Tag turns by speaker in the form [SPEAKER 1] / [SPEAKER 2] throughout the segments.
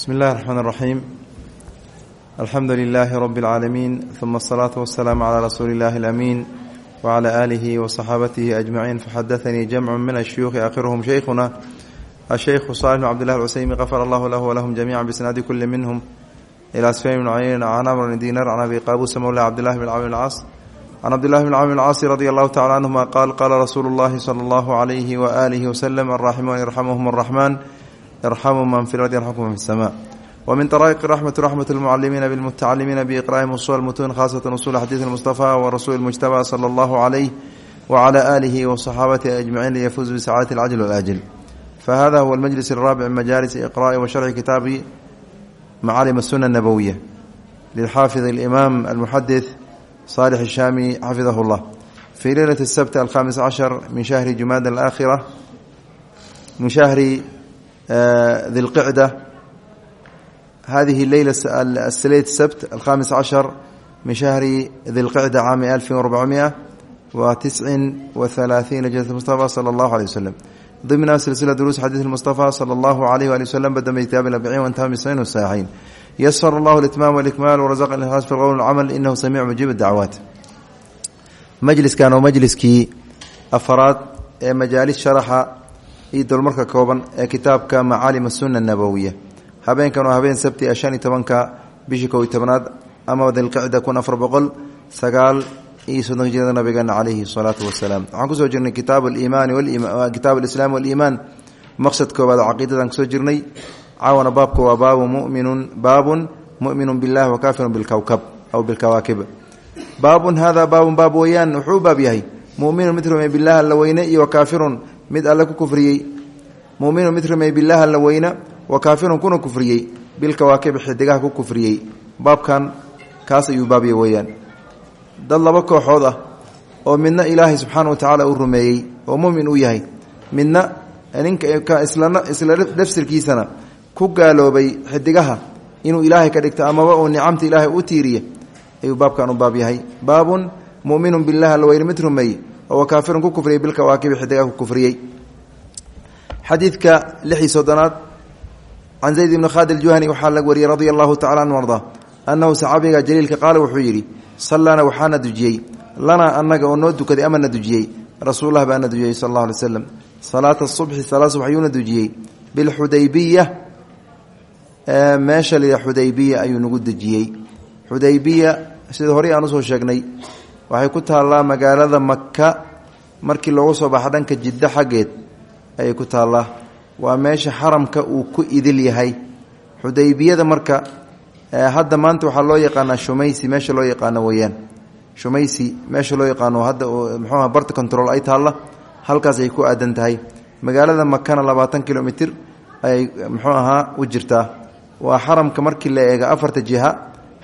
[SPEAKER 1] bsmi اllahi الرحmn الرaxيim alxamdu لilaahi rb اlcaalamiin ثuma الصlaaةu waالsalaam عlى rasuuli اllahi الأmiin wعlى آlihi وصaxaabatihi أجmaciin faxadaثanii jamcu min الshuyuuخi akhiruhum shaykhuna الshaykhu صالح بn cbd لlah اlcuseymi غafar allahu lah wlahum jamica bisnaadi kuli minhm ilى sfyan bn cayyn can amr bn dinar can abi qaabusa mowla cabdillahi bn cawm اlcaas can cabdillahi bn cawm اlcaasi radi allahu tacala canhuma qaal qaala rasuulu اllahi slى اllahu عalayhi waآlihi wslm alraximuun yarxamuhum الraxman yarxamu man fi lardi yarxamkum man fi sama. Wmin raiq ramat ramat mucalimiina bmutacalimiina biqra'ihim usul mutuun khasatan usul xadiid mustafa warasuuli mujtaba sala allahu calayh wacala aalihi wasaxaabatihi ajmaciin liyafuuzu bisacaadati alcajl walaajil fahada huwa almajlis araabic majaalis iqra'i wa sharci kitaabi macalim suna nabowiya lilxaafid alimaam almuxadis saalix ishaami xafidah llah fii leylati sabt alkhamis cashar min shahri jumaada alaakhira min shahri ذي القعدة هذه الليلة السلية السبت الخامس عشر من شهر ذي القعدة عام ألف وأربعمائة وتسع وثلاثين جنة المصطفى صلى الله عليه وسلم ضمن سلسلة دروس حديث المصطفى صلى الله عليه وآله وسلم بدأ من كتاب الأربعين وانتهى من السنين والساحين يسر الله الإتمام والإكمال ورزقنا الإخلاص في القول والعمل إنه سميع مجيب الدعوات مجلس كان ومجلسكي أفراد مجالس شرح iyo dolmarka kooban ee kitaabka macaalim asunna nabowiya habeenkan waa habeen sabti a shan iyo tobanka bishii kow iyo tobnaad ama dilqicda kun afar boqol sagaal iyo soddonka jirada nabigeena calayhi salaatu wasalaam. Waxaan ku soo jirnay kitaab aliimaani kitaab alislaam waliimaan maqsad koobaad oo caqiidadan ku soo jirnay. Caawana baabka waa baabu muminun baabun muminun billahi wa kaafirun bilkowkab aw bilkawaakib baabun hada baabun baab weeyaan wuxuu baab yahay muminun mid alla weyne iyo kaafirun mid alle ku kufriyey. Muminu mid rumey bilaah alla weyna wa kaafirun kuna kufriyey. Bilkawaakib xidigaha ku kufriyey. Baabkan kaas ayuu baabya weeyaan. Dad laba kooxood ah oo midna ilaahay subxaana wa tacaala uu rumeeyey oo mumin uu yahay midna ninka isla dhafsirkiisana ku gaaloobay xidigaha inuu ilaahay ka dhigto amaba uu nicamta ilaahay u tiiriya ayuu baabkan u baab yahay. Baabun muminun bilah alla weyne mid rumeeyey oo kaafirun ku kufriyey bilkawaakibi xidigaha ku kufriyey. Xadiidka lixii soddonaad can zayd ibni khaalid aljuhani waxaa laga wariyey radia allahu tacala anhu ardaa annahu saxaabiga jaliilka qaala wuxuu yidhi sallaana waxaana dujiyey lanaa annaga oo noo dukaday amana dujiyey rasuullah baana dujiyey sal allahu alay slam salaata subxi salaad subax ayuuna dujiyey. Bilxudaybiya meesha la xudaybiya ayuu nagu dejiyey. Xudaybiya sida horey aan u soo sheegnay waxay ku taallaa magaalada maka markii loogu soo baxa dhanka jiddo xaggeed ayay ku taallaa. Waa meesha xaramka uu ku idil yahay. Xudaybiyada marka hadda maanta waxaa loo yaqaanaa shumaysi meesha loo yaqaano weeyaan. Shumaysi meesha loo yaqaano hadda muxuuha barta control ay taalla halkaas ay ku aadan tahay. Magaalada makana labaatan kilomitr ayay muxuu ahaa u jirtaa waa xaramka markii la eega afarta jiha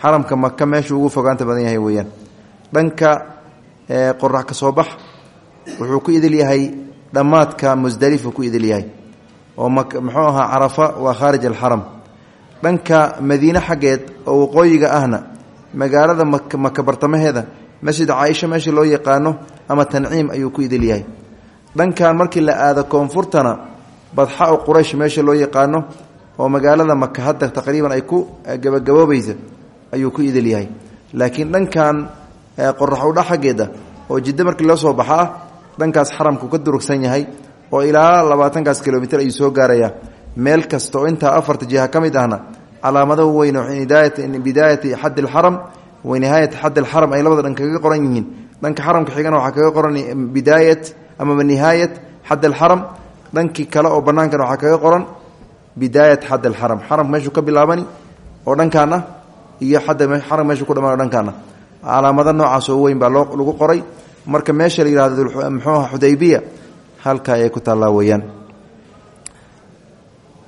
[SPEAKER 1] xaramka maka meesha ugu fogaanta badan yahay weeyaan dhanka qorax ka soo bax wuxuu ku idil yahay dhammaadka musdalifu ku idil yahay. Oo muxuu ahaa carafa waa khaarij alxaram dhanka madiine xaggeed oo waqooyiga ahna magaalada maka bartamaheeda masjid caaisha meesha loo yaqaano ama tanciim ayuu ku idil yahay. Dhankan markii la aado koonfurtana badxa u quraysh meesha loo yaqaano oo magaalada maka hadda taqriiban ay ku gabagaboobaysa ayuu ku idil yahay. Laakiin dhankan qorax udha xaggeeda oo jiddo markii loo soo baxa ah dhankaas xaramku ka durugsan yahay oo ilaa labaatankaas kilomitr ayuu soo gaarayaa meel kasta oo intaa afarta jiha ka mid ahna calaamadahu weyn bidaayati xad alxaram wa nihaayati xad alxaram ay labada dhan kaga qoran yihiin. Dhanka xaramka xigana waxaa kaga qoran bidaayat amaba nihaayat xad alxaram dhankii kale oo bannaankana waxaa kaga qoran bidaayat xad alxaram xaramka meeshuu ka bilaabani oo dhankaan ah iyo xaram meeshuu ku dhamaan o dhankaan calaamado noocaas oo weyn baa lagu qoray. Marka meesha la yihahdo muxuuha xudaybiya halka ayay ku taallaa weeyaan.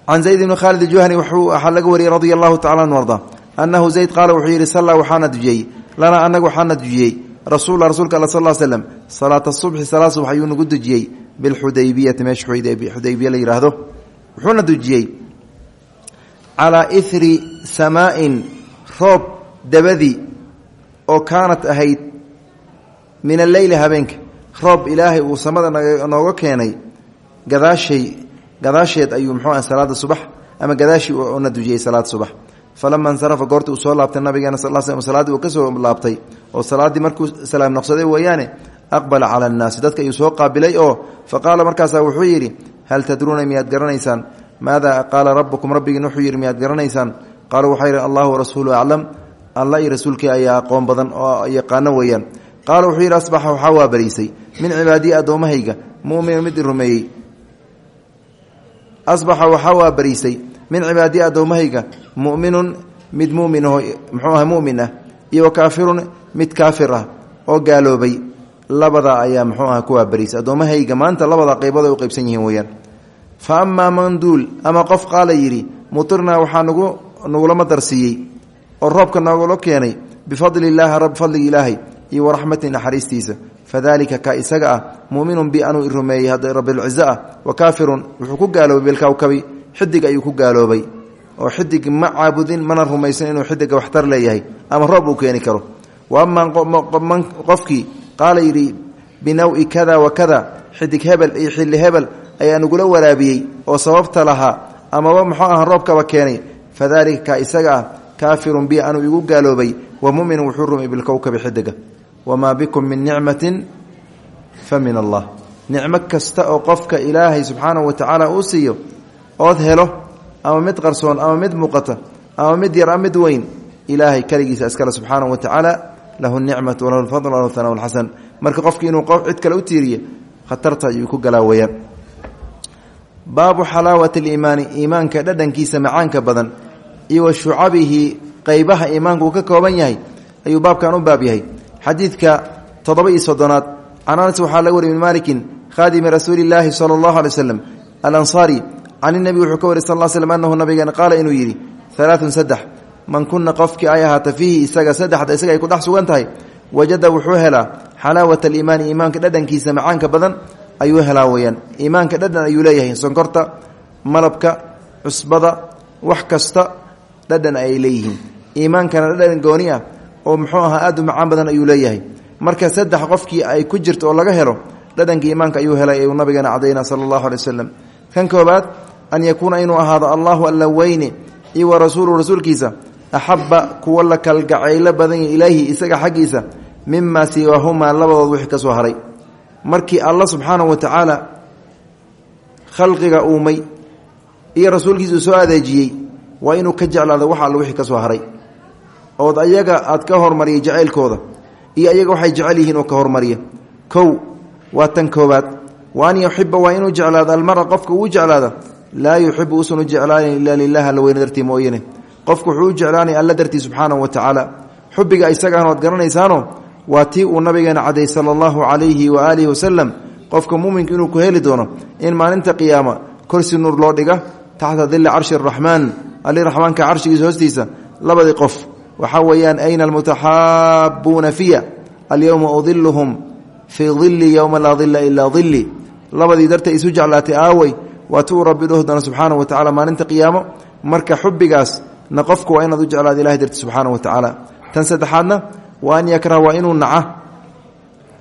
[SPEAKER 1] Can zayd ibni khaalid juhani waxaa laga wariyey radia allahu tacala anu annahu zayd qaala wuxuu yidhi sallaa waxaana dujiyey lanaa annaga waxaana dujiyey rasulla rasuulka alla sal slem salaata subxi salaad subax ayuu nagu dujiyey bilxudaybiyati meesha xudaybiya la yidhaahdo wuxuuna dujiyey calaa ithri samaa'in roob dabadii oo kaanat ahayd min alleyli habeenka. Roob ilaahay uu samada nooga keenay. Gadaashay gadaasheed ayuu muxuu ah salaada subax ama gadaashii una dujiyey salaad subax. Falama insarafa goorta uu soo laabtay nabigeena sal sl salaaddii uu ka soo laabtay oo salaaddii markuu salaam noqsaday weeyaane aqbala cala annaasi dadka ayuu soo qaabilay oo fa qaala markaasaa wuxuu yidhi hal tadruuna miyaad garanaysaan? Maada qaala rabbukum rabbigiin wuxuu yidhi miyaad garanaysaan? Qaaluu waxaa yidhi allahu warasuulu aclam alla iyo rasuulkii ayaa aqoon badan oo yaqaano weeyaan. Qaala wuxuu yidhi asbaxa waxaa waa bariisay. Min cibaadiyi addoommahayga muminu mid rumeeyey. Asbaxa waxaa waa bariisay. Min cibaadiyi addoommahayga mu'minun mid mumin aho muxuu aha mumin ah iyo wa kaafirun mid kaafir ah oo gaaloobay. Labadaa ayaa muxuu aha kuwaa bariisay addoommahayga maanta labada qaybood ay u qaybsan yihiin weeyaan. Fa amaa man duul ama qof qaala yidhi mutirnaa waxaa nagu nagulama darsiiyey oo roobka noogula keenay bifadli illaahi rab fadliga ilaahay iyo waraxmati naxariistiisa. Fadalika ka isaga ah muminun bi anuu i rumeeyey hadda rabbilcizo ah wa kaafirun wuxuu ku gaaloobay bilkawkabi xidig ayuu ku gaaloobay. Oo xidig ma caabudin mana rumaysan inuu xidiga waxtar leeyahay ama roob uu keeni karo. Wa amaa qofkii qaala yidhi binawi kada wa kada xidig hebel iyo xilli hebel ayaa nagula waraabiyey oo sababta lahaa amaba muxuu aha roobkaba keenay. Fadalika kaafirun bi anuu igu gaaloobay wa muminu wuxuu rumay bilkowkabi xidiga wamaa bikum min nicmatin fa min allah. Nicmo kasta oo qofka ilaahay subxaanahu wa tacaala uu siiyo ood helo ama mid qarsoon ama mid muuqata ama mid yar ama mid weyn ilaahay keligiisa iskale subxaanahu wa tacaala lahu nicmatu walahu lfadl walahu hanaa lxasan marka qofki inuu cid kale u tiiriyo khatarta ayuu ku galaa weyaan baabu xalaawati badan iyo wa shucabihi qeybaha iimaanka uu ka kooban yahay ayuu baabkan u baab yahay. Xadiidka toddoba iyo soddonaad can anas waxaa laga wariy min malikin khaadimi rasuuli illaahi sala allahu alay waslem alansaari can inabi wuxuu ka wariy sal l slm annahu nabigeena qaala inuu yidhi alaaun saddex man kuna qofkii ay ahaata fiihi isaga saddexda isaga ay ku dhex sugan tahay wajada wuxuu helaa xalaawata aliimaani iimaanka dhadhankiisa macaanka badan ayuu helaa weyaan iimaanka dhadhan ayuu leeyahay sonkorta malabka cusbada wax kasta dhadhan ay leeyihiin. Iimaankana dhadhan gooni ah oo muxuu ahaa aad u macaan badan ayuu leeyahay. Marka saddex qofkii ay ku jirto oo laga helo dhadhanka iimaanka ayuu helay ayuu nabigeena cadayna sala allahu alay wasalam kan koobaad an yakuuna inuu ahaado allahu alla weyne wa rasuulu rasuulkiisa axabba kuwa la kalgacaylo badan ilaahi isaga xaggiisa mimaa siwaahumaa labadood wixii ka haray. Markii alla subxaanahu wa tacaala khalqiga uumay iyo rasuulkiisa uu soo adeejiyey waa inuu ka jeclaado wax alla wixii ka soo haray. Ood ayaga aad ka hormariyay jacaylkooda iyo ayaga waxay jecel yihiin oo ka hormariya. Kow waa tan koobaad wa an yuxiba waa inuu jeclaado. Almara qofka uu jeclaada laa yuxibu usan u jeclaanayn ilaa lilah alla weyne dartii qofku wuxuu u jeclaanaya alla dartii subxaanahu wa tacaala. Xubbiga isagaana waad garanaysaano waa tii uu nabigeena caday sala allahu calayhi wa aalihi wasalam qofka muminka inuu ku heli doono in maalinta qiyaama korsi nuur loo dhiga taxta dili carshi araxmaan ali raxmaanka carshigiisa hoostiisa labadii qof. Waxaa weeyaan ayna almutaxaabuuna fiya? Alyowma udiluhum fii dili yowma laa dila ilaa dili labadii darta isu jeclaatay aawey waa ti uu rabbi dhuh doona subxaana wa tacala maalinta qiyaamo. Marka xubbigaasna qofku waa inaad u jeclaado ilahay darti subxaana wa tacaala tan saddexaadna wa an yakraha waa inuu naca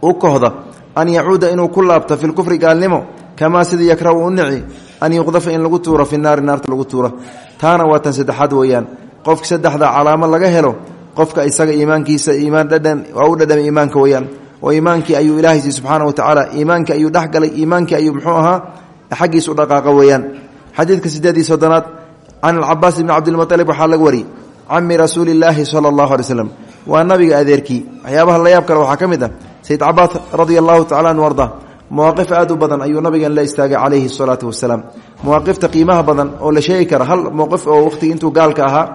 [SPEAKER 1] u kohda. An yacuuda inuu ku laabto fi lkufri gaalnimo kamaa sidii yakrahu u nici an yuqdafa in lagu tuuro fi naari naarta lagu tuuro taana waa tan saddexaad weeyaan qofka saddexda calaamo laga helo qofka isaga iimaankiisa iimaan dhadhan waa u dhadhamay iimaanka weyaan oo iimaankii ayuu ilaahaysi subxaana wa tacaala iimaankii ayuu dhexgalay iimaankii ayuu muxuu ahaa xaggiisu dhaqaaqa weeyaan xadiidka sideed iyo soddonaad can alcabaas ibni cabdilmualib waxaa laga wariyey cami rasuuli illaahi sala allahu alay slam waa nabiga adeerkii waxyaabaha la yaab kale waxaa ka mid ah sayid cabaas radia allahu tacala an arda mawaaqif aad u badan ayuu nabigan la istaagay calayhi salaatu wasalaam. Mawaaqifta qiimaha badan oo la sheegi kara hal mowqif oo waqhtigii intuu gaalka ahaa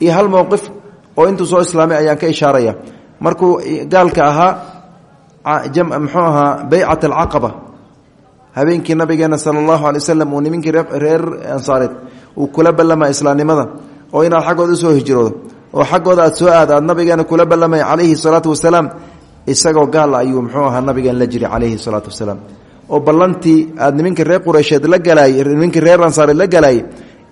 [SPEAKER 1] iyo hal mowqif oo intuu soo islaamay ayaan ka ishaaraya. Markuu gaalka ahaa muxuu ahaa beycat alcaqaba habeenkii nabigeena sala allahu alay wasalam uu nimankii reer ansaareed uu kula ballama islaamnimada oo inaad xaggooda u soo hijroodo oo xaggooda aad soo aada aad nabigeena kula ballamay calayhi salaatu wasalaam isagoo gaal ayuu muxuu ahaa nabigeen la jiri calayhi salaatu wasalaam. oo ballantii aad nimankii reer qureysheed la galaayey nimankii reer ansaareed la galaayey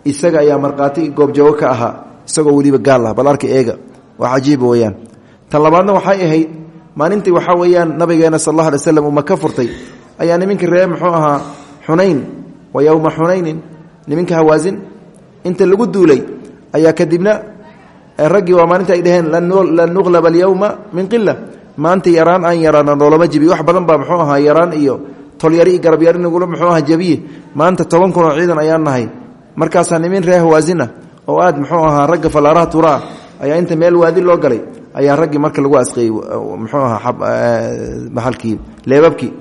[SPEAKER 1] isaga ayaa markhaati goobjoogo ka ahaa isagoo weliba gaal ah bal arka eega. Waa cajiiba weyaan tan labaadna waxay ahayd maalintii waxaa weeyaan nabigeena sal alla alay slam uu furtay ayaa nimankii reer muxuu ahaa xunayn wa yowma xunaynin nimanka hawaasin inta lagu duulay ayaa kadibna raggii waa maalinta ay dhaheen lan nuqlaba alyawma min qila maanta yaraan aan yaraana noolama jibi wax badan baa muxuu ahaa yaraan iyo tolyari garabyari nagula muxuu ahaa jabiye maanta toban kun oo ciidan ayaan nahay. Markaasaa nimin reer hawaasina oo aad muxuu ahaa ragga fallaaraha turaa ayaa inta meel waadi loo galay ayaa raggii marka lagu asqeeyey muxuu ahaa maxalkii leebabkii.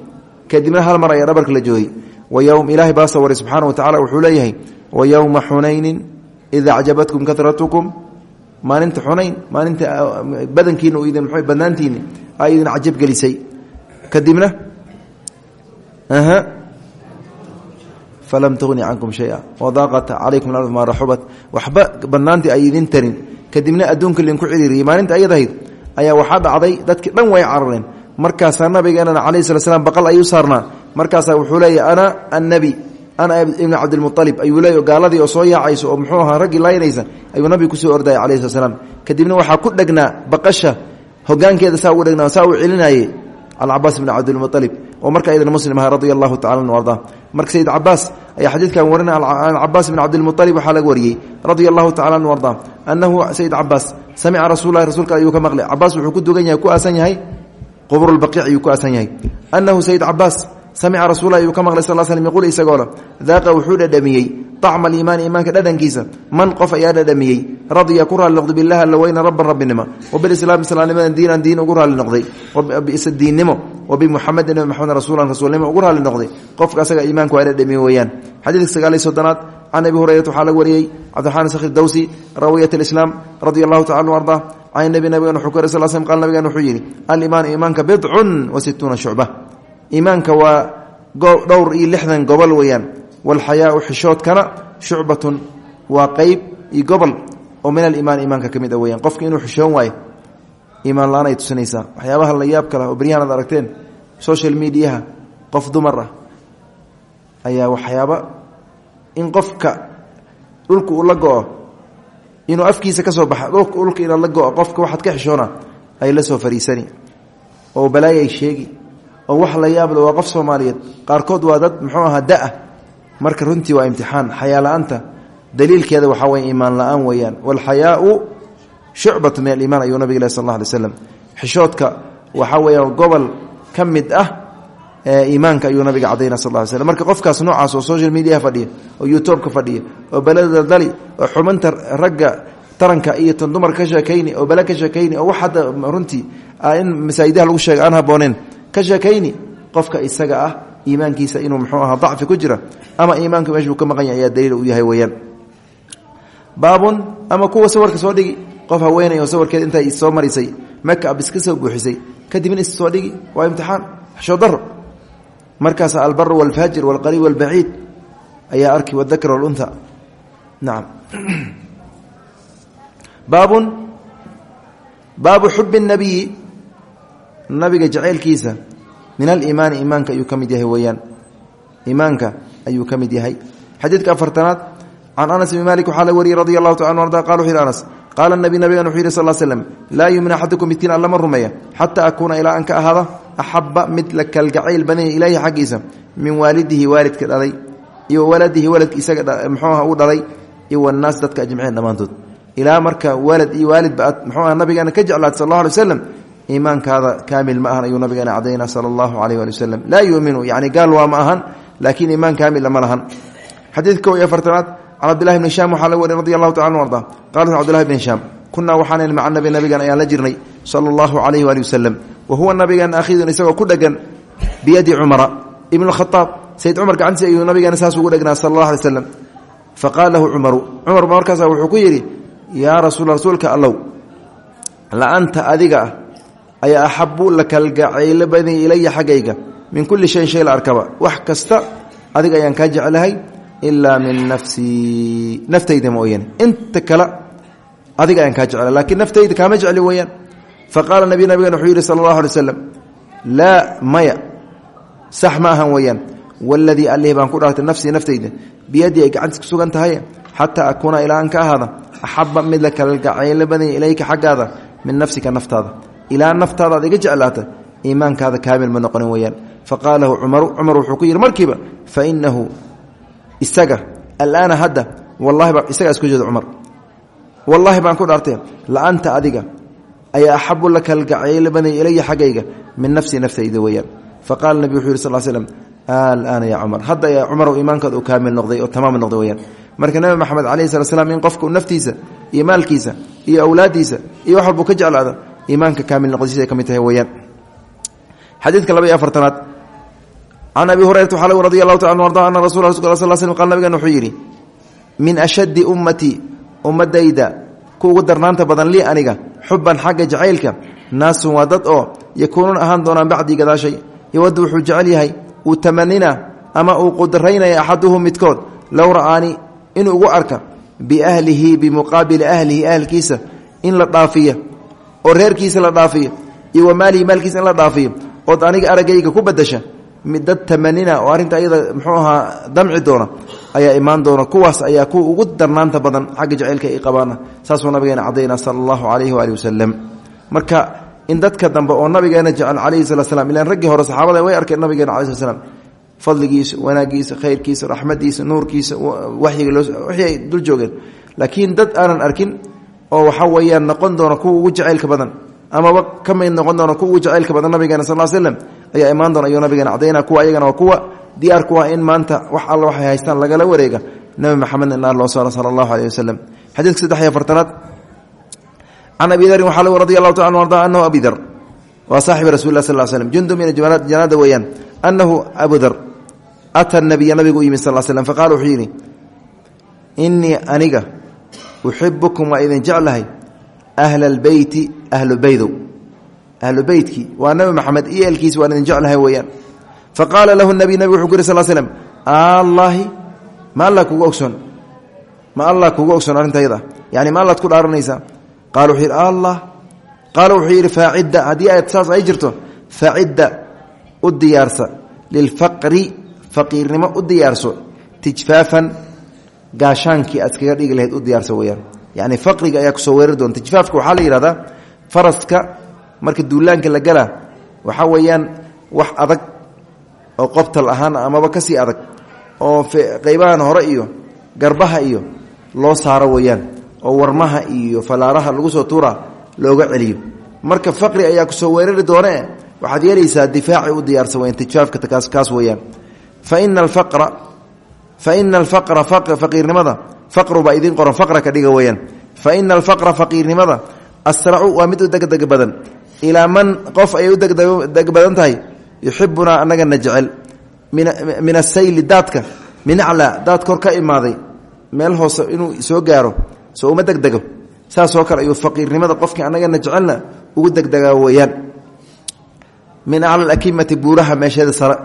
[SPEAKER 1] Kadibna hal mar ayaa dhabarka la joogay waywm ilaahay baa sawaray subxaana wa tacala wuxuu leeyahay wa yowma xunaynin ida acjabatkum karatukum maalinta xunayn maalinta badankiina u idin badnaantiini ay idin cajabgelisay kadibna falam tugni cankum shaya. Wadaaqat calaykum ard maa raxubat waxba banaantii ay idin tarin. Kadibna adduunka linku ciriiriyey maalinta ayad ahayd ayaa waxaa dhacday dadkii dhan way carareen. Markaasaa nabigeenana calayhi sala slam baqal ayuu saarnaa. Markaasaa wuxuu leeyahy ana annabi ana ibn cabdilmualib ayuu leey gaaladii oo soo yaacayso oo muxuu ahaa raggii laaynaysa ayuu nabiga ku soo ordaya calayhi sala slam kadibna waxaa ku dhegnaa baqasha hogaankeeda saa ugu dhegnaa saa uu celinaaye alcabaas bn cabdilmualib oo marka aydan muslim aha radia allahu tacala arda. Marka sayid cabaas ayaa xadiidkan warina cabaas bn cabdilmualib waxaa laga wariyey radia allahu tacala anu arda annahu sayid cabaas samica rasuulahi rasuulka ayuu ka maqlay. Cabaas wuxuu ku dugan yahay ku aasan yahay qubrulbaqiic ayuu ku aasan yahay. Annahu sayid cabaas samica rasuula ayuu ka maqlay sal slm yaquul isagoola daaqa wuxuu dhadhamiyey طacma aliimaani iimaanka dhadhankiisa man qof ayaa dhadhamiyey radiya ku raali noqday bilah alla weyna rabban rabbinimo wabilislaam islaamnimadan diinan diin ugu raali noqday diinnimo wabimuxamedin nabi maxamed rasuulan rasuulnimo ugu raali noqday qofka asaga iimaanka waa dhadhamiye weeyaan xadiidka sagaaliy soddonaad can abi hurayrata waxaa laga wariyey cabdiraxmaan sakhr dawsi rawiyat alislaam radia allahu tacala arda can nabi nabigan wuxuu ka wary sal slm qal nabigan wuxuu yidhi aliimaanu iimaanka bidcun wa situuna shucba iimaanka waa dhowr iyo lixdan gobol weeyaan. Walxayaau xishoodkana shucbatun waa qeyb iyo gobol oo min aliimaan iimaanka ka mid a weyaan qofka inuu xishoon waayo iimaan la'aan ay tusinaysaa waxyaabaha la yaab kala oo beryahan ad aragteen social mediaha qof dumar ah ayaa waxyaaba in qofka dhulka uu la go-o inuu afkiisa ka soo baxa dhulka inaad la go-o qofka waxaad ka xishoona ay la soo fariisani. Oo balaaya ay sheegi oo wax la yaable waa qof soomaaliyeed. Qaarkood waa dad muxuu ahaa da'a marka runtii waa imtixaan. Xayaa la'aanta daliilkeeda waxaa weye iimaan la'aan weeyaan. Walxayaau shucbatu min aliimaan ayuu nabig leh sal alla alay xishoodka waxaa weeya gobol ka mid ah iimaanka ayuu nabiga cadayna sal ly slm marka qofkaas noocaas oo social mediaha fadhiya oo youtubeka fadhiya oo beleda daldali oo xubinta ragga taranka iyo tan dumar ka sheekayni oo bele ka oo wax runtii in masaajidaha lagu sheega aan habooneen ka sheekayni qofka isaga ah iimaankiisa inuu muxuu ahaa dacfi ku jira ama iimaanku meeshuu ka maqan yahay ayaa daliil u yahay weeyaan. Baabun ama kuwa sawirka soo dhigi qof haweenay oo sawirkeed intay soo marisay makab iska soo buuxisay kadibna is soo dhigi waa imtixaan xishoodaro markaas albaru walfaajir walqariib walbaciid ayaa arki baabu xubi الnabiyi nabiga jaceylkiisa min aliimaani iimaanka ayuu ka mid yahay weeyaan. Iimaanka ayuu ka mid yahay. Xadiidka afartanaad can anas bn malik waxaa la wariyey radi allahu taala anu arda qala wuxu yhi anas qaala nabi nabigan wuxuu yihi sal l slm laa yumin axadukum midkiin allama rumeeya xataa akuuna ilaa an ka ahaada axaba mid la kalgacayl badanya ilaahi xaggiisa min waalidihi waalidka dhalay iyo waladihi waladka isaga mxuuah uu dhalay iyo wanaas dadka ajmiciin dhammaantood. Ilaa marka walad iyo waalidba aad mxuu aha nabigeena ka jeclaad sal allah alay waslam iimaankaada kaamil ma ahan ayuu nabigeena cadayna sala allahu alayh ali wasalam laa yuminu yani gaal waa ma ahan laakiin iimaan kaamila ma lahan. Xadiidka ko iyo afartanaad can cabdillahi bni hishaam waxaa la wariy radi allahu tacala anu arda. Qala cabdillahi bni hishaam kunaa waxaanan maca nabi nabigan ayaan la jirnay sala allahu calayhi waali wasalam wa huwa nabigan akhidun isagoo ku dhegan biyadi cumara ibn khaaab sayid cumar gacantiisa ayuu nabigeena saas ugu dhegnaa sala allah alay slam faqaala lahu cumaru cumar markaasa wuxuu ayaa axabu la kalgacaylo badanya ilaya xaggayga. Min kulli shayin shay la arkaba. Wax kasta adiga ayaan kaa jeclahay ilaa min nafsii naftayda mooyane inta kale adiga ayaan kaa jecla lakiin naftayda kaama jecli weeyaan. Faqaala nabi nabigan wuxuu yidhi sala allahu maya. Sax ma ahan weeyaan. Waladii allih baan naftayda biyadii ay gacantiis ku sugan tahay xataa akuuna ilaa an ka ahaada axaba mid la kalgacaylo badanya ilayka xaggaada min nafsika naftaada ilaa naftaada ad iga jeclaata iimaankaada kaamil ma noqonin weeyaan. Faqaala lahu cumaru cumar wuxuu ku yidhi markiiba fa inahu isaga alaana hadda wallahi baa isagaa isku jeeda cumar. Wallaahi baan ku dhaartee la anta adiga ayaa axabu la kalgacayl baday ilaya xaggayga min nafsi naftayda weeyaan. Faqala nabi wuxuu yiri sal slm alaana ya cumar. Hadda ayaa cumarow iimaankaad kaamil noqday oo tamaam noqday weyaan marka nabi maxamed calayhi slat in qofku naftiisa iyo maalkiisa iyo awlaadiisa iyo wax walbuu ka jeclaada iimaanka kaamil noqdaysiday ka mid tahay weyaan xadiidka laba iyo afartanaad abi hurayrata waxaa lagu radi taala anu arda ana rasul sl slm qal nabigan wuxuu yidhi min ashaddi ummatii ummadayda ku ugu darnaanta badan lii aniga xuban xagga jacaylka naasun waa dad oo yakuunuun ahaan doonaan bacdii gadaashay yowadu wuxuu jecel yahay uu tamanina ama uu qudraynaya axaduhum midkood low ra'aani inuu ugu arka biahlihi bimuqaabili ahlihi ahlkiisa in la dhaafiyo oo reerkiisa la dhaafiyo iyo wa maalihi maalkiisa in la dhaafiyo ood aniga araggayga ku badasha dad tamanina oo arrinta ayada muxuu ahaa damci doona ayaa imaan doona kuwaas ayaa kuwa ugu darnaanta badan xagga jacaylka ay qabaana saasuu nabigeena cadayna sala allahu calayhi waali marka in dadka dambe oo nabigeena jecel calayhi sala slam ilaan raggii hore saxaabada way arkeen nabigeena calayi sla fadligiisa wanaagiisa khayrkiisa raxmadiisa nuurkiisa waxyiga wixii dul joogeen. Laakiin dad aanan arkin oo waxa weeyaan noqon doona kuwa ugu jacaylka badan. Amaba ka mid noqon doona kuwa ugu jacaylka badan nabigeena sal slam ayaa imaan doona ayuu nabigeena cadayna kuwa ayagana waa kuwa diyaar ku ah in maanta wax alla waxay haystaan lagala wareega. Nabi maxamed in loo saaro sala allahu wasalam xadiidka saddex iyo afartanaad can abi darin waxaa lagu radi allahu taala anu arda anahu abi dar. Waa saaxibi rasul lah sal slm jundu min janaada weeyaan. Anahu abu dar. Ata nabiya nabigu u yimid sal slm faqala wuxuu yidhi inii aniga uxibukum waa idin jeclahay ahla albeyti ahlu beydow. Ahlu beytkii waa nabi maxamed iyo eelkiisi waan idin jeclahay weeyaan. Faqaala lahu nabi nabig wuxuu ku yiri sal slm allaahi ma alla kugu ogsoon. Ma allah kugu ogsoon arrintayada yani ma allaad ku dhaaranaysaa. Qaala wuxuu yidhi allah qaala wuxuu yidhi faacidda haddii aad saas ay jirto faacidda u diyaarsa lilfaqri faqiirnimo u gaashaankii aad dhigi lahayd u diyaarsa weyaan yani faqriga ayaa ku soo weerari doona tijfaafka waxaa la yidhahdaa faraska marka duulaanka la galaa waxaa weeyaan wax adag oo qobtal ahaan amaba ka sii adag oo qeybahan hore iyo garbaha iyo loo saaro weeyaan oo warmaha iyo falaaraha lagu soo tuura looga celiyo. Marka faqri ayaa ku soo weerari doonee waxaad yeelaysaa difaaci u diyaarsa weyan tijaafka kaas weeyaan. Fa ina alfaqra fa ina alfaqra faqiirnimada faqru baa idiin qoran faqra ka dhiga weeyaan. Fa ina alfaqra faqiirnimada asracu waa mid u degdeg badan. Ilaa man qof ayay u degdeg badan tahay yuxibunaa anagana jecel. Min asayli daadka min aclaa daad kor ka imaaday meel hoose inuu soo gaaro soo uma degdego. Saasoo kale ayuu faqiirnimada qofkii anagana jecelna ugu degdegaa weeyaan. Min acla akimati buuraha meesheeda sare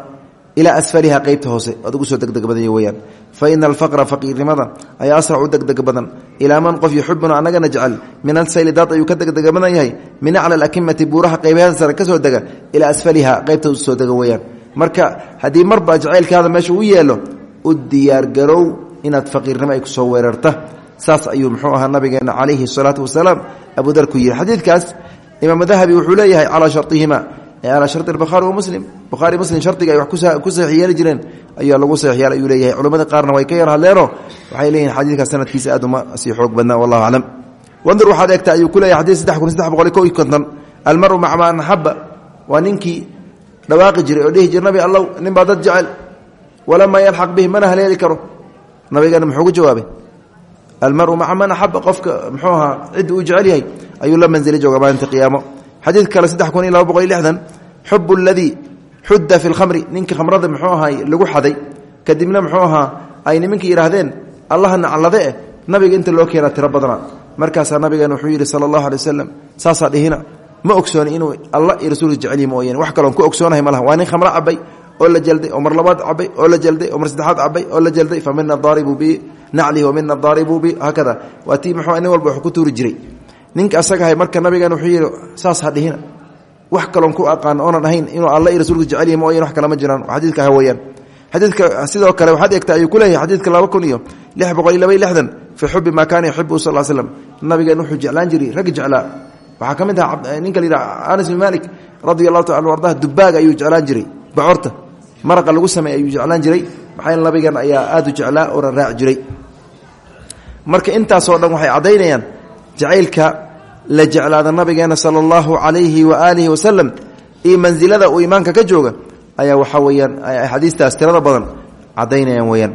[SPEAKER 1] ilaa asfaliha qeybta hoose. Ugu soo degdeg badany weyaan. Fa ina alfaqra faqiirnimada ayaa asracu degdeg badan. Ilaa man qof yuxibuna anagana jecel. Min asayli daad ayuu ka degdega badan yahay. Min acla akimati buuraha qeybaheeda sare ka soo dega. Ilaa asfaliha qeybta soo dega weyaan. Marka haddii marba jacaylkaada meesha u yeelo u diyaargarow inaad faqiirnimo ay ku soo weerarta. Saas ayuu muxuu ahaa nabigeena calayhi salaatu wasalaam. Abudar ku yihi xadiidkaas imaam dahabi wuxuu leeyahay calaa sharihima calaa shari bukhaari wa muslim. Bukhaari muslim shardiga ay wax ku saxiix yeeli jireen ayaa lagu saxiix yeelay ayuu leeyahay. Culamada qaarna way ka yar waxay leeyihiin xadiidkaas sanadkiisa aad uma sii xoog badnaa wallahu aclam wandur waxaad eegta ayuu ku leeyahay xadid saddex kun almaru maca man axaba waa ninkii jiray oo dhihi jira nabi nin baa dad jecel. Walamaa yalxaq bihi mana haleeli karo. Nabigana muxuu ku almaru maca man axaba qofka muxuu ahaa cidda yahay. Ayuu la manzili jooga maalinta qiyaamo xadiid kale saddex kun iyo laba boqol iyo lixdan xub اladii xudda fi اlkhamri ninka khamrada muxuu ahaa lagu xaday. Kadibna muxuu ahaa ay niminka yidhaahdeen allaha naclade eh nabiga inta loo keenaa tiro badna markaasaa nabigeena wuxuu yidhi sala allahu alay wasalam saasaa dhihina ma ogsooni inuu alla iyo rasuulka jecelyi mooyane wax kaloon ku ogsoonahay ma laha. Waa nin khamro cabay oo la jalday oo mar labaad cabay oo la jalday oo mar saddexaad cabay oo la jalday fa mina daaribu bi naclihi wa mina daaribu bi haakada tuuri jiray ninka asagahay marka nabigan wuxuu yidhi saas ha wax kaloon ku aqaan oonan ahayn inuu alla iyo rasuulka jecelyi mooyan wax kale ma jiraan. Xadiidka ha xadiidka sidoo kale waxaad eegta ayuu ku leeyahay laba kun iyo lix boqol iyo laba iyo lixdan fii xubi maa kaana yuxibu sal slam nabigeen wuxuu jeclaan jiray raggi jeclaa. Waxaa ka mid aha ninka la anas bin malik radia taala ardaha dubaaga ayuu jeclaan jiray. Bocorta maraqa lagu sameey ayuu jeclaan jiray. Maxaa nabigan ayaa aad u jeclaa oona raaci jiray. Marka intaasoo dhan waxay caddaynayaan jacaylka la jeclaada nabigeena sala allahu calayhi wa aalihi wasalam iyo mansilada uu imaanka ka jooga ayaa waxaa weyaan axaadiistaas tirada badan caddaynayaan weyaan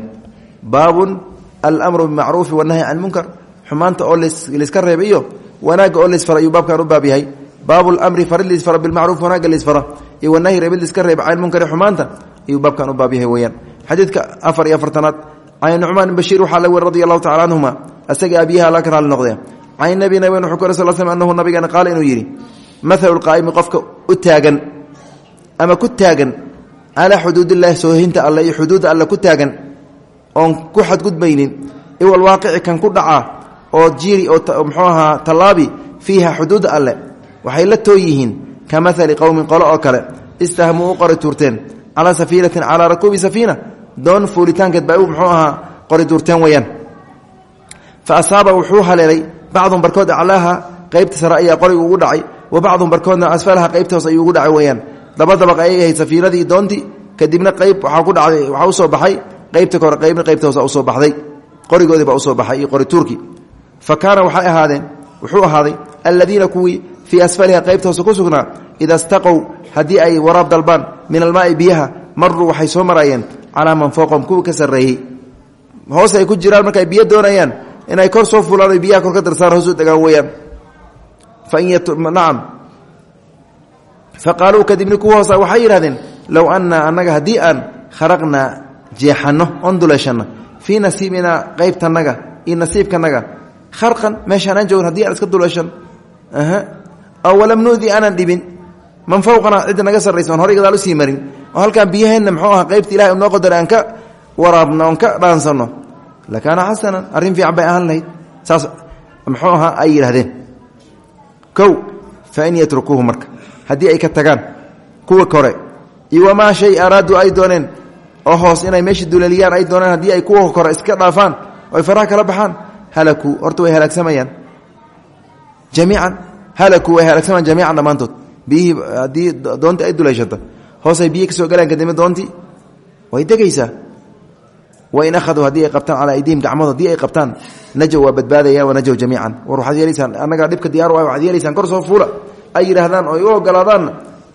[SPEAKER 1] baabun almru bimacruufi wanahyi can munkar. Xumaanta oo layska reeba iyo wanaagga oo laysfara ayuu baabkan u baab yahay. Baabu lmri farid liisfara bilmacruuf wanaagga laysfara iyo wanahyi reebid liska reeba can munkari xumaanta ayuu baabkan u yahay weyaan xadiidka afar iyo afartanaad can nucmaan bashiir waxaa la weri radi allahu asaga abiyaha alla ka raali noqdee can nabi nabig wuxuu ku sal sl anahu nabigeena qaala inuu yidhi mathalu lqaa'imi qofka u taagan ama ku taagan calaa xuduudillahi soohinta alle iyo xuduudda alle ku taagan oon ku xadgudbaynin iwalwaaqici kan ku dhacaa oo jiiri oo muxuu ahaa tallaabi fiiha xuduudda alle waxay la too yihiin ka maali qowmin qolo oo kale istahmuu u qori tuurteen calaa safiinatin calaa rakuubi safiina doon fuulitaankeed ba muxuu ahaa qori tuurteen weyaan fa asaaba wuxuu haleelay bacdun barkood aclaaha qaybta sare ayaa qoriga ugu dhacay wa bacdun barkoodna asfalaha qaybta hoos ayuu ugu dhacay weyaan laba dabaq ayay ahayd safiinadii doontii kadibna qayb waxaa ku dhacday waxaa u soo baxay qaybta kore qaybna qaybta hoos u soo baxday. Qorigoodii baa u soo baxay iyo qori tuurkii fa kaana ahaadeen wuxuu ahaaday aladiina kuwii fii asfaliha qaybta hoose ku sugnaa ida staqow haddii ay waraab dalbaan min almaai biyaha maruu waxay soo maraayeen calaa man fooqahum kuwa ka sarreeyey. Hoos ay ku jiraan markaay biyo doonayaan inay kor soo fulaan biyaha kor ka darsaan hoosu degaan weyaan nacam. Fa qaaluu kadibni kuwa hoosa waxay yidhahdeen low annaa annaga haddii aan kharaqnaa jeexanno oon duleeshanno fii nasiibinaa qaybtanaga iyo nasiibkanaga kharqan meeshaan aan joogin haddii aan iska duleeshan aw walam nudi aanan dhibin man fawqana cidda naga sarraysa on horay gadaal marin oo halkaan biyaheenna muxuu aha qaybta ilahay noo qadara aan ka waraabno oon ka dhaansanno lakaana xasanan arrin fiican bay ahaan lahayd saas muxuu ahaa ay yidhahdeen kow fa in yatrukuuhu marka haddii ay ka tagaan kuwa kore iyo wamaa shay araaduu ay dooneen oo hoos inay meesha dulaliyaan ay dooneen haddii ay kuwa kore iska dhaafaan oo ay faraha kala baxaan halakuu horta way halaagsamayaan jamiican halakuu way halaagsamayaan jamiican dhammaantood biyihii haddii doontii ay duleyshato hoosay biyihi ka soo galaan kadibna wain ahaduu haddii ay qabtaan calaa aydiihim gacmood haddii ay qabtaan najow waa badbaadaya wanajow jamiican. War waxaad yeelaysaan annagaa dhibka diyar waay waxaad yeelaysaan kor soo fuula. Ay yidhaahdaan oo ay u ogolaadaanna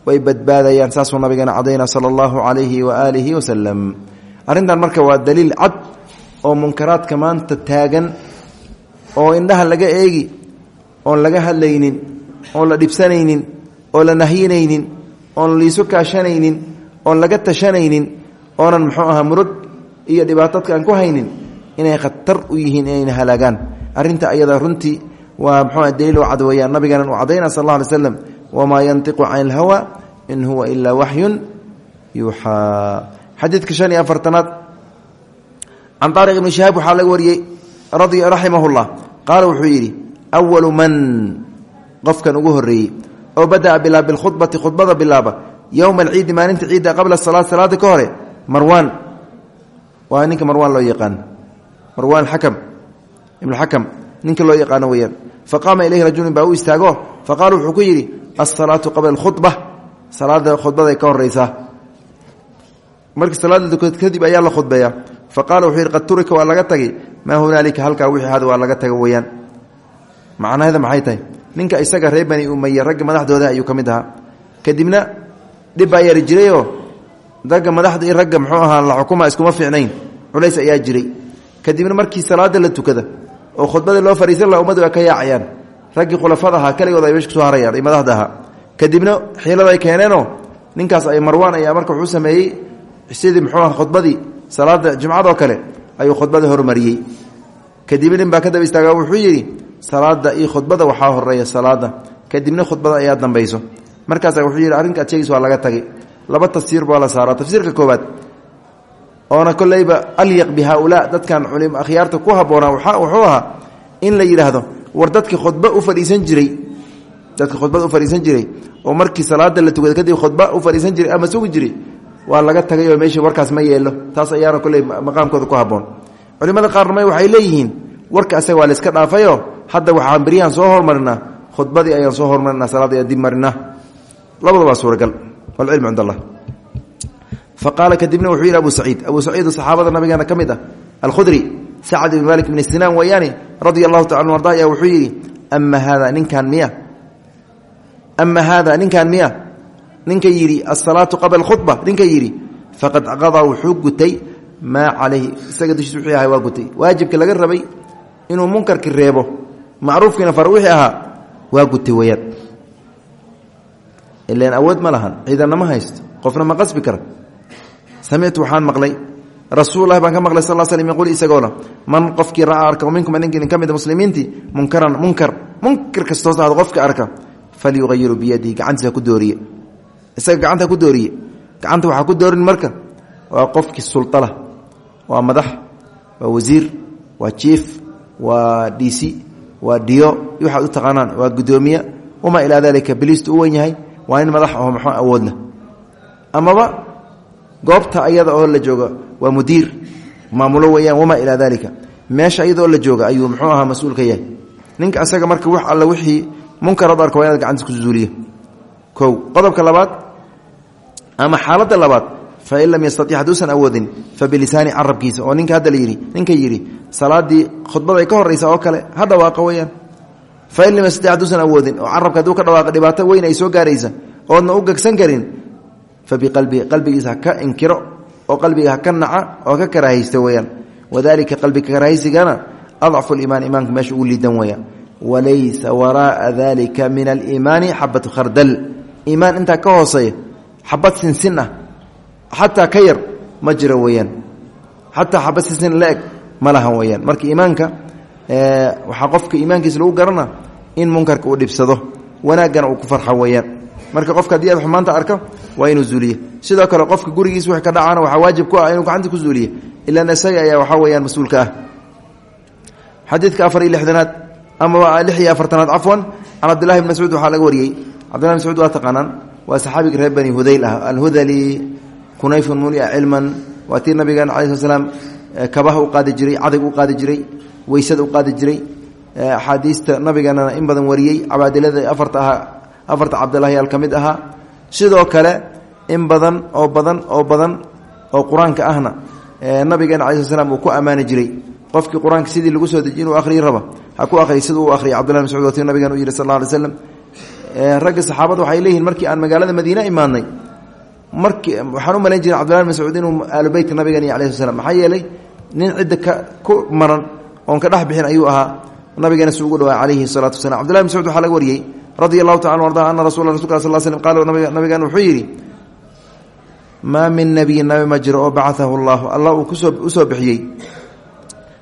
[SPEAKER 1] way badbaadayaan. Saasuu nabigeena cadayna sala allahu calayhi wa aalihi wasalam arrintan marka waa daliil cad oo munkaraadka maanta taagan oo indhaha laga eegi oon laga hadlaynin oon la dhibsanaynin oon la nahyinaynin oon liisu kaashanaynin oon laga tashanaynin oonan muxuu ahaa murug iyo dhibaatadka aan ku haynin inay khatar u yihiin inayna halaagaan. Arrinta ayada runtii waa muxuu daliil oo cad weeyaan. Nabigeenan uu cadayna sal alla alay slam wamaa yantiqu cani ilhawa in huwa ilaa waxyun yuuxaa xadiidka shan iyo afartanaad can taariq ibni shahaab waxaa laga wariyey raximah llah qaala yidhi awalu man qofkan ugu horeeyey oo bada'a bilaab bilkhudbati khudbada bilaaba yowma alciidi maalinta ciidda qabla salaad salaada ka hore waa ninka marwaan loo yaqaan. Marwaan akam ibnuxakam ninka loo yaqaano weyaan fa qaama ilayhi rajulun baa u istaago. Fa qaala wuxuu ku yidhi alsalaatu qabla alkhudba. Salaada khudbaday ka horeysaa markii salaada kadib ayaa la khudbeeya fa qaala wuxuu yidhi qad turika waa laga tagay. Maa hunaalika halkaa wixii had waa laga taga weyaan macnaheeda maxay tahay? Ninka isaga reer bani umaya ragga madaxdooda ayuu ka mid ahaa. Kadibna dhib baa yari ragga madaxda iyo ragga muxuu ahaa la xukuma iskuma fiicnayn. Culays ayaa jiray. Kadibna markii salaada la tukada oo khudbadii loo fariisan laha ummadu ka yaacayaan. Raggii khulafada ahaa keligood ay meesha ku soo harayaan ay madaxda ahaa. Kadibna xiilada ay keeneenoo ninkaas ay marwaan ayaa marka wuxuu sameeyey sidii muxuu aha khudbadii salaada jumcadoo kale ayuu khudbada hormariyey kadibna nin baa ka daba istaaga wuxuu yidhi salaada iyo khudbada waxaa horreeya salaada kadibna khudbada ayaa dambayso. Markaasa wuxuu yidhi arrinka ad sheegis waa laga tagay laba tafsiir baa la saaraa. Tafsiirka koobaad oona koleyba alyaq bi haaulaa dadkan akhyaarta ku habboonaa wuxuu ahaa in la yidhaahdo war dadki khudba u fadhiisan jiray dadka khudbada u fadhiisan jiray oo markii salaada la tukada kadib khudba u fadhiisan jiray ama sugi jiray waa laga tagay oo meeshii warkaas ma yeelo taas ayaana koley maqaamkooda ku habboon culimada qaarnama waxay leeyihiin warka asaga waa la iska dhaafayo hadda waxaan beryahan soo hormarinaa khudbadii ayaan soo hormarinaa salaada ayaan dib suuragal walcilmu cind allah fa qaala kadibna wuxuu yidhi abu saciid abu saciid saxaabada nabigeena ka mid ah alkhudri sacd ibn malik bn sinaan weeyaane radia allahu taala arda ayaa wuxuu yidhi ama haada ninkaan miya ama haada ninkaan miya ninka yidhi asalaatu qabla khudba ninka yidhi faqad qadaa wuxuu gutay maa calayhi isaga dushiis wixii ahaa waa gutay waajibka laga rabay inuu munkarki reebo macruufkiina far wixii ahaa waa gutay weyaan ilan awood ma lahan ciidanna ma haysto qofna ma qasbi kara samictu waxaan maqlay. Rasuullahi baan ka maqlay sal slm yquul isagoona man qofkii ra'aa arka minkum idinka idin ka mida muslimiintii munkaran munkar munkar kastoos ahdo qofka arka falyuayiru biyadihi gacantiisa ku dooriye. Isaga gacanta ku dooriye. Gacanta waxaa ku doorin marka waa qofkii sulala waa madax waa wasiir waa jief waa dc waa dhiyo waxaad u taqaanaan waa gudoomiye wamaa ilaa dalika biliistu u yahay waa nin madax aho maxuu awoodla amaba goobta ayada oo la jooga waa mudiir maamulo weyaan wamaa ilaa dalika meesha iyadaoo la jooga ayuu muxuu ahaa mas'uul ka yahay. Ninka isaga marka wax alla wixii munkarad arka waa inaad ku zuuliya kow qodobka labaad ama xaaladda labaad fain lam yastatic hadduusan awoodin fa bilisaani carabkiisa oo ninka hadda layidhi ninka yidhi salaadii khudbada ay ka horraysa oo kale ha dhawaaqa weyaan fain lam yastatic hadduusan awoodin oo carabka hadduu ka dhawaaqa dhibaato weyn ay soo gaaraysa oodna u gegsan karin fa biqalbihi qalbigiisa ha ka inkiro oo qalbiga ha ka naca oo ka karaahaysta weyaan wadalika qalbiga karaahaysigana adcafu liimaan imaanka meesha ugu liidan weyaan walaysa waraaa dalika min aliimaani xabatu khardal. Iimaan intaa ka hooseeya xabad sinsin ah xataa ka yar ma jiro weyaan xataa xabad sinsin la eg marka iimaanka waxaa qofka iimaankiisa lagu garana in munkarka uu dhibsado. Wanaaggana uu ku farxo weyaan marka qofka haddii xumaanta arka waa inuu zuuliye sidoo kale qofka gurigiis wix ka dhacaana waxaa waajib ku ah inuu gacanta ku zuuliye ilaan isaga ayaa waxaa weyaan mas'uulka ah. Xadiidka afar iyo lixdanaad amaba lix iyo afartanaad cafwan can cabdillahi bn mascuud waxaa laga wariyey. Cabdillahi bn mascuud waa taqaanaan. Waa saxaabiga reer bani hudayl ah. Kunayfun mulia cilman waa tii nabigan cala sl slam kabaha u jiray cadag u jiray weysada u qaadi jiray. Axaadiista nabigana in badan wariyey. Cabaadilada afarta ahaa afarta cabdilahyaal ka mid ahaa. Sidoo kale in badan oo badan oo badan oo qur'aanka ahna nabigeena cala sl slam uu ku ammaani jiray. Qofkii qur'aanka sidii lagu soo deji inuu akhriyi raba ha ku akhriy siduu u akhriyay cbdillah mascud wati nabigan u yihi sal alla alay slam ragga saxaabada waxay leeyihiin markii aan magaalada madiine imaadnay marki waxaan u malayn jiray cbdillahi bn mascuud inuu aalu beytka nabigan iyo alayh sl slam maxaa yeelay nin cidda ka ku maran oon ka dhex bixin ayuu ahaa nabigeena si ugu dhawaa calayhi salaatu wasalam cbdillahi bn mascuud waxaa laga wariyey radia allahu tacala arda ana rasul rasulka sal slm qaal nabigan wuxuu yidhi maa min nabiyin nabi ma jiro oo bacaahu llahu allah uu ku soo u soo bixiyey.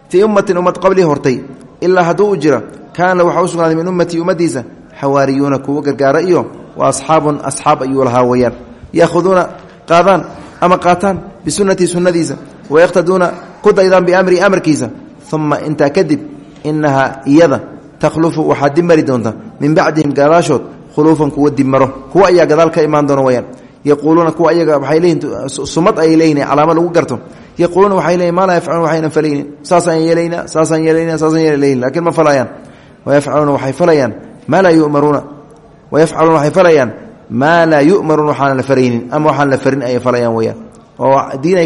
[SPEAKER 1] Fii ummatin ummad qablii hortay ilaa hadduu u jira kaana waxaa u sugnaaday min ummatii ummaddiisa xawaariyuuna kuwa gargaara iyo wa asxaabun asxaab ayuu lahaa weyaan yaahuduuna qaadaan ama qaataan bisunnatii sunnadiisa wayaqtaduuna ku daydaan biamrii amarkiisa uma intaa kadib inahaa iyada takhlufu waxaa dib mari doonta min bacdihim gadaashood khuluufan kuwa dib maro. Kuwa ayaa gadaal ka imaan doona weyaan yaquuluuna kuwa ayaga waxay leeyihiin sumad ayay leeyihiin calaamo lagu garto. Yaquuluuna waxay leeyihiin maa laa yafcaluun waxaynan falaynin. Saasaan yeelaynaa saasaan yeelaynaa saasaan yeelaleyin lakiin ma falayaan. Wayafcaluuna waxay falayaan maa laa yumaruuna. Wayafcaluuna waxay falayaan maa laa yu'maruun waxaan la faraynin ama waxaan la farin ayay falayaan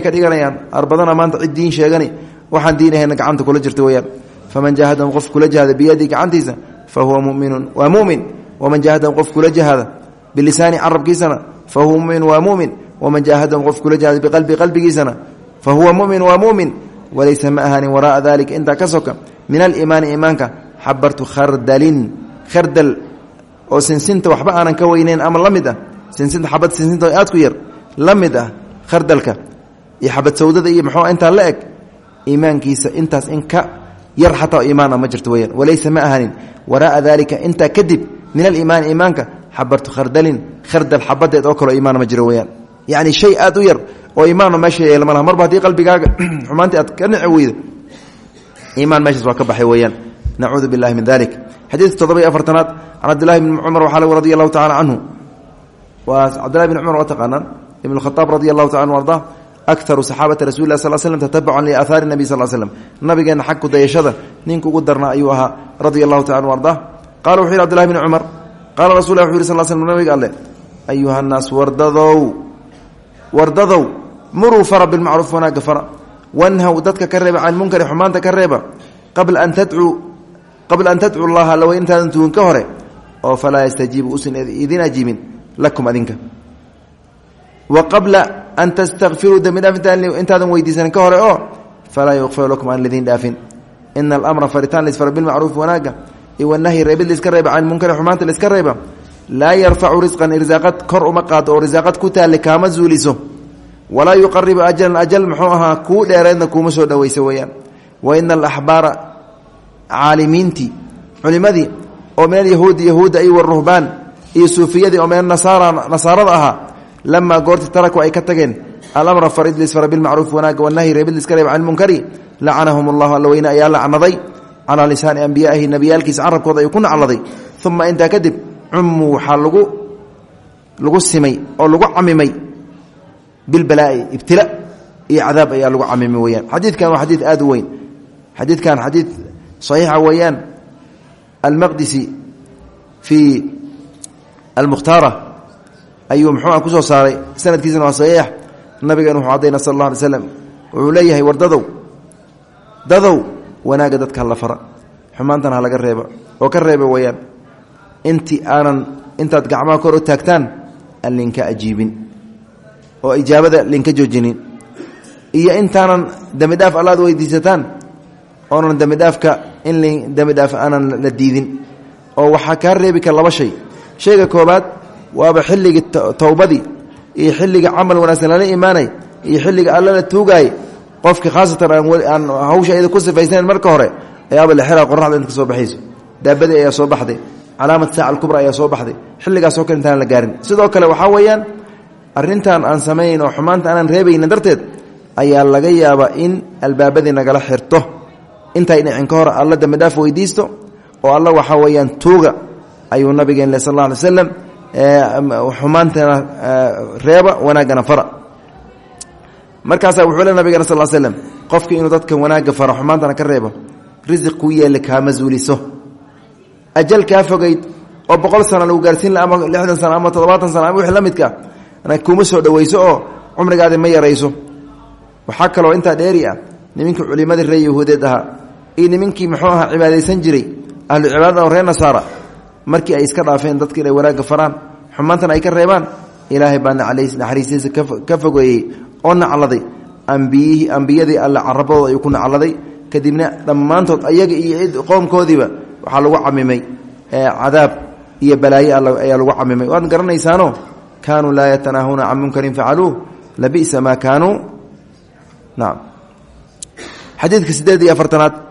[SPEAKER 1] ka dhiganayaan. Arbadana maanta cid diin sheegani waxaan diin ahayna gacanta kula jirta weyaan faman jaahadahum qof kula jahada biyadii gacantiisa fa huwa muminun waa mumin. Waman jaahadahum qof kula jahada bilisaani carabkiisana fa huwa mumin waa mumin. Waman jaahadahum qof kula jahada biqalbi qalbigiisana fa huwa mumin waa mumin. Walaysa ma ahaanin wara'a dalika intaa ka soka. Min aliimaani iimaanka xabartu khardalin. Khardal oo sinsinta waxba aanan ka weyneyn ama la mid ah. Sinsinta xabad sinsinta aad ku yar. La ah khardalka iyo xabad sawdada iyo muxuu intaa la eg iimaankiisa intaas in ka yar xataa iimaana ma jirto weyaan walaysa ma ahanin wara'a dalika intaa kadib min aliimaani iimaanka xabartu khardalin khardal xabadeed oo kaleo iimaan ma jiro weyaan yacni shay aad u yar oo iimaano meesha yeela ma laha. Marba haddii qalbigaaga xumaantii aad ka nici iimaan meeshaas waa ka baxay weyaan nacuudu billahi min dalik. Xadiidka toddoba iyo afartanaad can cabdillahi bni cumar waxaa lagu radi allahu tacala canhu waa cabdillahi bni ibn khaaab radi allahu taala anu akaru saxaabata rasuli lah sal slm tatabacan liaahaari nabi sal slm nabigeena xag ku dayashada ninka ugu darnaa ayuu ahaa radia allahu taala anu arda qala wuxu yhi abdillahi bni cumar qaala rasul wuxu yhi sal slm nabiga alle ayuha nnaas wardadow wardadow muruu fara bilmacruuf wanaagga fara wanhaw dadka ka reeba can munkari xumaanta ka reeba qabla an tadcuu qabla an tadcu llaha way intaadan tuugin ka hore oo falaa yastajiibu usan idin ajiibin lakum adinka an tastakfiruu dembi dhaaf intaadan weydiisanin ka hore oo falaa yukfaru lakum aan lidin dhaafin ina alamra faritaan laisfara bilmacruufi wanaaga iyo wanahyi reebid laiska reeba can munkari xumaanta laiska reeba laa yarfacu risqan irsaaqad kor uma qaado oo risaaqad ku taalle kaama zuuliso walaa yuqaribu ajalan ajal muxuu ahaa kuu dheereedna kuuma soo dhoweyso weeyaan wa ina alaxbaara caalimiintii culimadii oo min alyahuudi yahuudda iyo waruhbaan iyo suufiyadii oo min nasaarada ahaa lamaa goorti taraku ay ka tageen alamra farid lisfara bilmacruufi wanaaga wanahyi reebid liska reeba can munkari lacanahum allahu alla weyne ayaa lacnaday calaa lisaani ambiyaa'ihi nebiyaalkiisa carabkooda ayuu ku nacladay uma intaa kadib cummu waxaa lagu lagu simay oo lagu camimay bilbalaa'i ibtila iyo cadaab ayaa lagu camimay weyaan xadiidkan waa xadiid aad u weyn xadiidkan xadiid saxiixa weeyaan almaqdisi ayuu muxuua ku soo saaray. Sanadkiisana waa saxiix. Nabigan wuxuu caddayna sal alla alay slam wuxuu leeyahay war dadow wanaagga dadka hala fara. Xumaantana laga reeba oo ka reeba weeyaan intii aanan intaad gacmaha kor u taagtaan aan linka ajiibin. Oo ijaabada linka joojinin. Iyo intaanan dembidhaaf allaad weydiisataan oonan dembidhaafka in dembidhaaf aanan la diidin. Oo waxaa kaa reebi kara laba shay. Shayga koobaad waaba xilligii towbadii iyo xilliga camal wanaagsan lala imaanay iyo xilliga alla la tuugaay qofki khaasatan aan hawsha ayada ku sifaysanen marka hore ayaaba la xira qoraxda inta ka soo baxayso. Daabadii ayaa soo baxday calaamad saaca alkubra ayaa soo baxday xilligaasoo kale intaan la gaarin. Sidoo kale waxaa weeyaan arrintan aan samaynayn oo xumaanta aanan reebaynin darteed ayaa laga yaabaa in albaabadii nagala xirto. Intay dhicin ka hor alla dembidhaaf weydiisto oo alla waxaa weeyaan tuuga ayuu nabigeen le sal alla xumaantana reeba wanaaggana fara. Markaasaa wuxuu le nabigeen sal slm qofki inuu dadka wanaagga faro xumaantana ka reebo risiq kuu yeeli kaama zuuliso ajal kaa fogayd oo boqol sana lagu gaarsiin la ama lixdan sana ama toddobaatan sana ama wixii la midka kuma soo dhoweyso oo cumrigaadi ma yarayso. Waxaa kaloo intaa dheeri ah niminkii culimadii reer yahuudeed ahaa iyo niminkii muxuu ahaa cibaadaysan jiray ahlu cibaadada oo reer nasaara markii ay iska dhaafeen dadka inay wanaagga faraan xumaantana ay ka reebaan. Ilaahay baa naxariistiisa ka fogeeyey oo nacladay. Ambiyihii ambiyadii alle carabadooda ayuu ku nacladay. Kadibna dhammaantood ayaga iyo qoomkoodiiba waxaa lagu camimay cadaab iyo balaaye ayaa lagu camimay. Waad garanaysaano kaanuu laa yatanaahuuna can munkarin facaluuh labisa maa kaanuu. Naam. Xadiidka sideed iyo afartanaad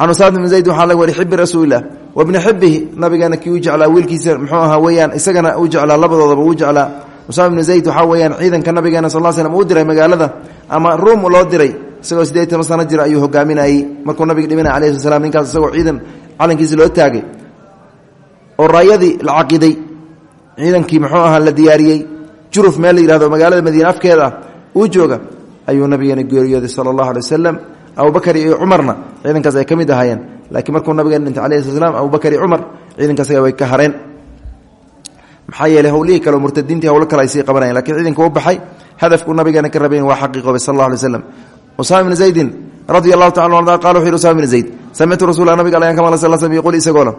[SPEAKER 1] can usaad bn zayd waxaa laga wari xibi rasuulilah wa bni xibihi nabigeena kii u jeclaa wiilkiisa muxuu ahaa weeyaan isagana u jeclaa labadoodaba u jeclaa. Usaama bnu zayd waxaa weeyaan ciidanka nabigeena sal slm uu diray magaalada ama ruum loo diray isagoo sideed toban sano jira ayuu hogaaminayey. Markuu nabiga dhibina alayh sl ninkaas isagoo ciidan calankiisa loo taagay oo raayadii la caqiday. Ciidankii muxuu ahaa la diyaariyey. Juruf meel la yihahdo magaalada madiine afkeeda uu jooga ayuu nabigeena geeriyooday sala allahu alay abubakar iyo cumarna ciidankaas ay ka mid ahaayeen. Laakiin markuu nabigeena dhintay alayh sl slam abubakar iyo cumar ciidankaas way ka hareen. Maxaa yeeley howlihii kale murtadiintii howlo kale ay sii qabanayen lakiin ciidanka u baxay hadafkuu nabigeena ka rabayn waa xaqiiqoobay sal alla alay slam usaama bni zaydin radia allahu tacala arda qala usama bni zayd samictu rasuula nabiga alayaan ka maqlay sal slam yquul isagoola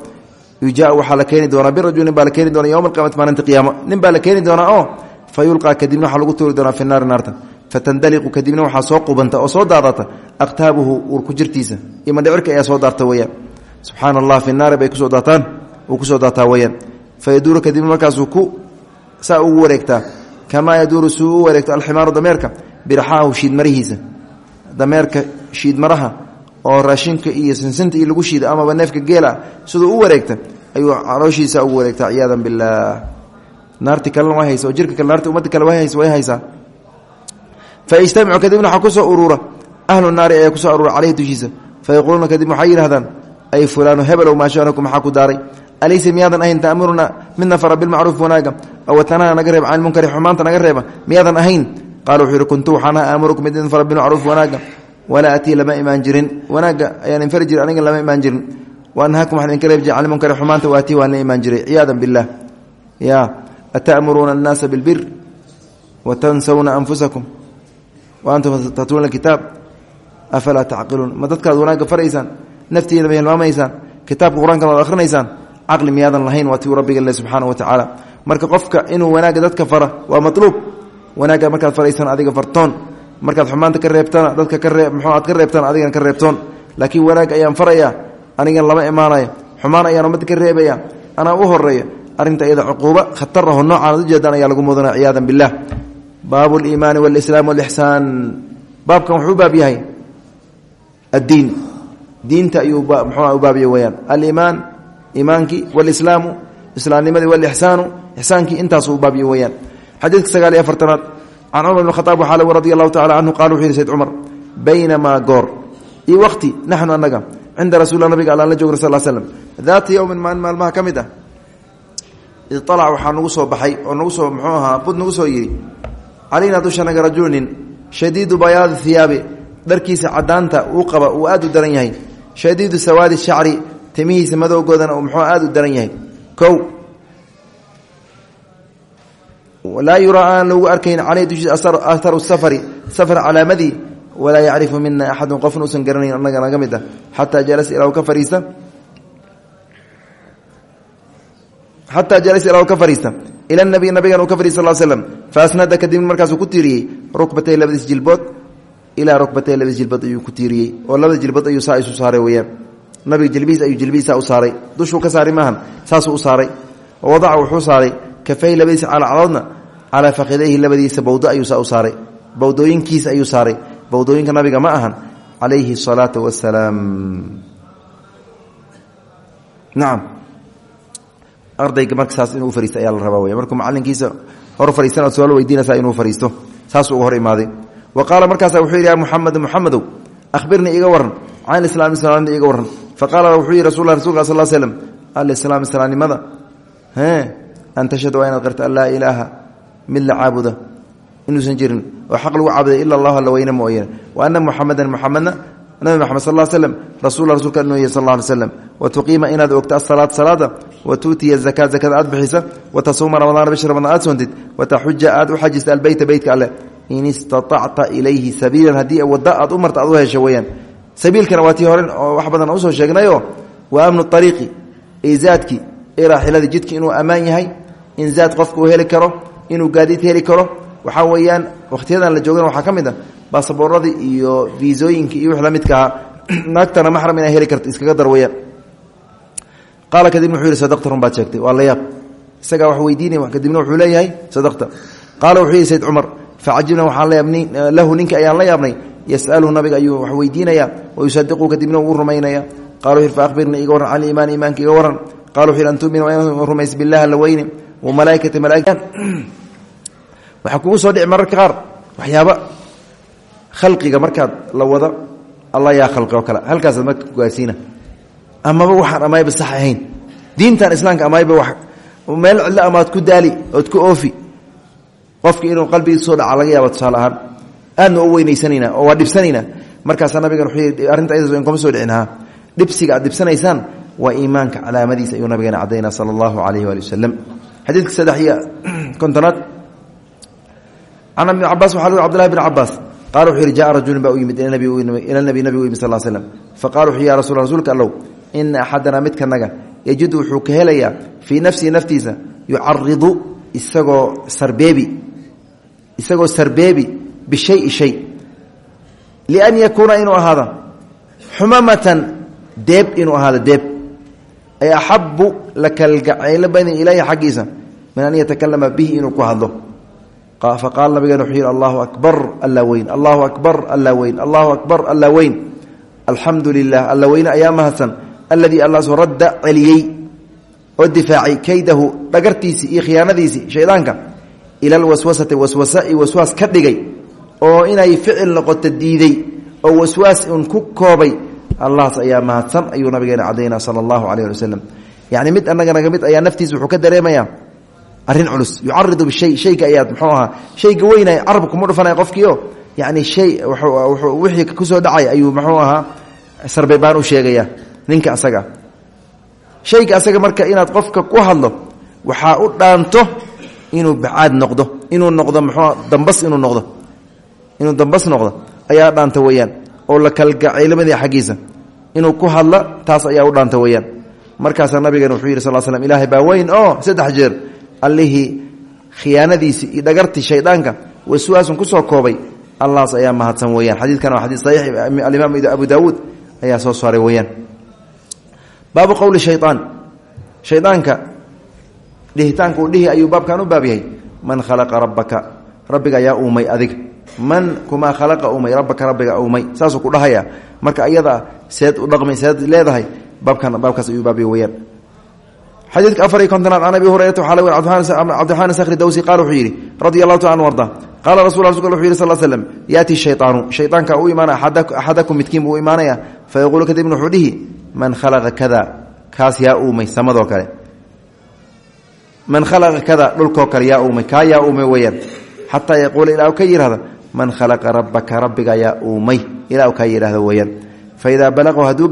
[SPEAKER 1] yujaau waxaa la keeni doonaa birajul nin doona yowma alqiyamati maalinta qiyaamo nin baa la keeni oo fa yulqaa kadibna tuuri doonaa fi naari naarta fatandaliqu kadibna waxaa soo qubanta oo soo daadata aqtaabuhu urku jirtiisa. Iyo mandhicirka ayaa soo daarta weyaan subxaana allah fi naari bay ku soo daataan uu ku soo daataa weyaan fa yaduuru kadibna markaasuu ku saa ugu wareegtaa. Kamaa yaduuru suu u wareegto alximaaru dameerka biraxaahu shiidmarihiisa dameerka shiidmaraha oo raashinka iyo sinsinta iyo lagu shiida amaba neefka geela siduu u wareegta ayuu calooshiisa ugu wareegtaa ciyaadan bilaah naarti kalena way haysa oo jirka kale naarti ummadda kale way haysaa fa yajtamicu kadibna waxaa ku soo uruura ahlu naari ayaa ku soo aruura caleyhi dushiisa fa yaquuluuna kadib waxay yidhahdaan ay fulaanu hebelow maashanaku maxaa ku daaray alaysa miyaadan ahayn taamuruna midna fara bilmacruuf wanaaga aw tanaa naga reeba can munkari xumaanta naga reeba miyaadan ahayn qaala wuxuu yihi kuntu waxaan aha aamurukum idin fara bilmacruuf wanaaga walaa atii lama imaan jirin wanaagga ayaan infari jirin aniga lama imaan jirin wa anhaakum waxaan idinka reeb jir can munkari xumaanta waatii waan la imaan jiray ciyaadan wa antum tatluuna kitaab afalaa tacqiluun? Ma dadkaad wanaagga faraysaan naftiina ma hilmaamaysaan kitaabka qur'aankan waad ahrinaysaan caqli miyaadan lahayn waa tiu rabbiga le subxaana wa tacaala. Marka qofka inuu wanaagga dadka fara waa matluub. Wanaagga markaad faraysan adiga fartoon. Markaad xumaanta ka reebtana dadka ka ree muxuu aad ka reebtana adigana ka reebtoon. Laakiin wanaag ayaan faraya anigan lama imaanaya xumaan ayaan ummadda ka reebaya anaa u horreeya arrinta iyada cuquubo ujeedaan ayaa lagu mudanaya ciyaadan bilah baabu liimaani walislaam walixsaan. Baabkan wuxuu baab yahay addiin. Diinta ayuu muxuu u baabya weyaan aliimaan iimaankii walislaamu islaamnimadii walixsaanu ixsaankii intaasuu baabya weyaan xadiidka sagaal iyo afartanaad can cumar bn khaaab waxaa lg radi allahu tacala canhu qala wuxu yihi sayd cumar baynamaa goor. Iyo waqti naxnu annaga cinda rasuul nabiga allaan la joogna sal slm daata yowmin maalin maalmaha ka mid ah. Ialac waxaa nagu soo baxay oo nagu soo muxuu ahaa bud nagu soo yidhi calaynaa dushanaga rajulunin shadiidu bayaadi hiyaabi dharkiisa cadaanta uu qaba uu aad u daran yahay. Shadiidu sawaadi shacri timihiisa madowgoodana uu muxuu aad u daran yahay. Kow. Laa yuraa aan lagu arkayn caleyh dushiisa aharu safari safar calaamadii walaa yacrifu mina axadun qofna uusan garanayn annaga naga mid ah xataa jalasa ilaa xataa jalasa ilaa ka fariista ila nabiy nabigan uu ka fariis sal slm faasnada kadibna markaasuu ku tiiriyey rukbatay labadiis jilbood ilaa rukbatay labadiis jilbood ayuu ku tiiriyey oo labada jilbood ayuu saa isu saaray weyaan nabiga jilbihiis ayuu jilbihiisa u saaray dushuu ka saari maahan saasuu u saaray wadaca wuxuu saaray kafay labadiisa calacaloodna calaa fakidayhi labadiisa bawdo ayuu saa u saaray bawdooyinkiisa ayuu saaray bawdooyinka nabiga ma ahan calayhi asalaatu wasalaam nacam ardayga marka saas inuu fariisto ayaa la rabaa wey markuu macalinkiisa hor fariistan su'aal weydiinaysaa inuu fariisto saasuu uga hor imaaday. Wa qaala markaasa wuxuu yidhi ya muxamed muxamedow waran can islaam islaamnimada iga waran faqaala wuxuu yihi rasul rasulka sal slm alislaam islaamnimada an tashhadu waa inaad qarta an laa ilaaha mid la caabuda. Inuusan jirin oo xaq lagu caabuday ila allah alla weyne mooyane wa ana muxamedan muxamedna nabi maxamed sal slm rasul rasulka inuu yahy sal ly slm wa tuqiima inaad ogto asalaad salaada wa tuutiya zakaa zakada aad bixisa wa tasuuma ramadaan bish ramadaan aad soontid wa taxuja aad u xajista albeyta beytka alleh in istaacta ilayhi sabiilan haddii wada aad u marta aad u hesho weyaan sabiilkana waa tii horen oo wax badan u soo sheegnayo wa amnu ariiqi izaadki iraaxilada jidki inuu ammaan yahay in zaad qofka heli karo inuu gaadiid heli karo. Waxaa weeyaan wakhtiyadan la joogana waxaa ka mid a baasaboorradii iyo viisooyinka iyo wix la midka ahaa naagtana maxram inay heli karto iskaga dar qaala kadibna wuxuu yihi sadaqta run baad sheegtay. Waa la yaab. Isagaa wax weydiinaya kadibna wuxuu leeyahay sadaqta. Qaala wuxuu yihi sayd cumar facajibna waxaan la yaabnay lahu ninka ayaan la yaabnay yasaluhu nabiga ayuu wax weydiinaya wayusadiqu kadibna uu rumaynaya. Qala wuxu fa ahbirnii iga warran can liimaan iimaanka iga warran qala wuxu yhi an tumina waa inaad billahi alla weyne wa malaaikati malaaika waxaa kugu soo dhici mararka qaar waxyaaba khalqiga markaad la wada allah yaa khalqi oo kale. Halkaasaad marka kugaarsiina amaba waxaan amayba sax ahayn. Diintan islaamka amayba wa meel cidlo amaad ku daali ood ku oofi. Qofki inuu qalbigiisa soo dhaca laga yaaba tusaale ahaan u weynaysanayna oo waa dhibsanaynaa. Markaasaa nabigan yidhi arrinta ayadaas in soo dhicinahaa dhibsiga aad dhibsanaysaan iimaanka calaamadiisa ayuu nabigeena caddaynaa sala allahu calayhi waali wasalam xadiidka saddex iyo kontonaad. Can ibni cabaas waxa lgu cbdullahi bn cabaas qala wuxuu yihi jaءa rajulin baa u yimid ila nabi nabigu yimid sal slm faqala wuxuu ya rasul rsulka allow ina axadana midkanaga yajidu wuxuu ka helayaa fii nafsihi naftiisa yucaridu isagoo sarbeebi isagoo sarbeebi bishayi shay lian yakuuna inuu ahaado xumamatan deeb inuu ahaado deeb ay axabu la kalgacaylo bani ilaahi xaggiisa min an yatakalama bihi inuu ku hadlo faqaala nabigeena wuxuu yidhi allahu akbar alla weyn allahu akbar alla weyn allahu akbar alla weyn alxamdu lilah alla weyne ayaa mahadsan alladii allaasoo radda celiyey oo difaacay kaydahu dhagartiisii iyo khiyaanadiisii shaydaanka ila alwaswasati waswasa iyo waswaas ka dhigay oo inay ficil noqoto diiday oo waswaas un ku koobay allahaas ayaa mahadsan ayuu nabigeena cadaynaa sala allahu calayh ali wasalam yacni mid annaga naga mid ayaa naftiisa wuxuu ka dareemayaa arrin culus. Yucaridu bishay shayga ayaad muxuu ahaa shayga weynay carab kuma dhufanaya qofkiio yani shay wixii ku soo dhacay ayuu muxuu ahaa sarbeybaan u sheegaya ninka asaga. Shayga asaga marka inaad qofka ku hadlo waxaa u dhaanto inuu bacaad noqdo inuu noqdo muxuu dambas inuu noqdo. Inuu dambas noqdo ayaa dhaanta weeyaan. Oo la kalgacaylamadii xaggiisa. Inuu ku hadla taas ayaa u dhaanta weyaan markaasaa nabigeena wuxuu yidhi sal slm ilaahay baa weyn oo saddex jeer allihii khiyaanadiisi iyo dhagartii shaydaanka waswaasun ku soo koobay allahaas ayaa mahadsan weyaan xadiidkan waa xadiid saxiix alimaam abu daawuud ayaa soo saaray weyaan baabu qowli shayaan shaydaanka dhihitaanka dhihi ayuu baabkan u baab yahay. Man khalaqa rabbaka rabbiga ayaa uumay adiga. Man kumaa khalaqa uumay rabbaka rabbiga uumay. Saasuu ku dhahaya marka iyada seed u dhaqmi seed leedahay baabkan baabkaas ayuu weyaan xadiidka afar iyo kontonaad can abi hurayrata waxaa laga cabdiraxmaan sakhri dawsi qaal wuxuu yidhi radia allahu taala anu arda qaala rasul rasulka wuxuu yidhi sal slm yaati shayطaanu shayطaanka u imaana axadakum midkiin buu u imaanaya fayaquulu kadibna wuxuu dhihi man khalaqa kada kaas yaa uumay samadoo kale. Man khalaqa kada dhulkoo kale yaa uumay kaa yaa uumay weyaan xataa yaquula ilaa ka yihahda man khalaqa rabbaka rabbiga yaa uumay. Ilaa kaa yidhahdo weyaan faidaa balaqahu hadduu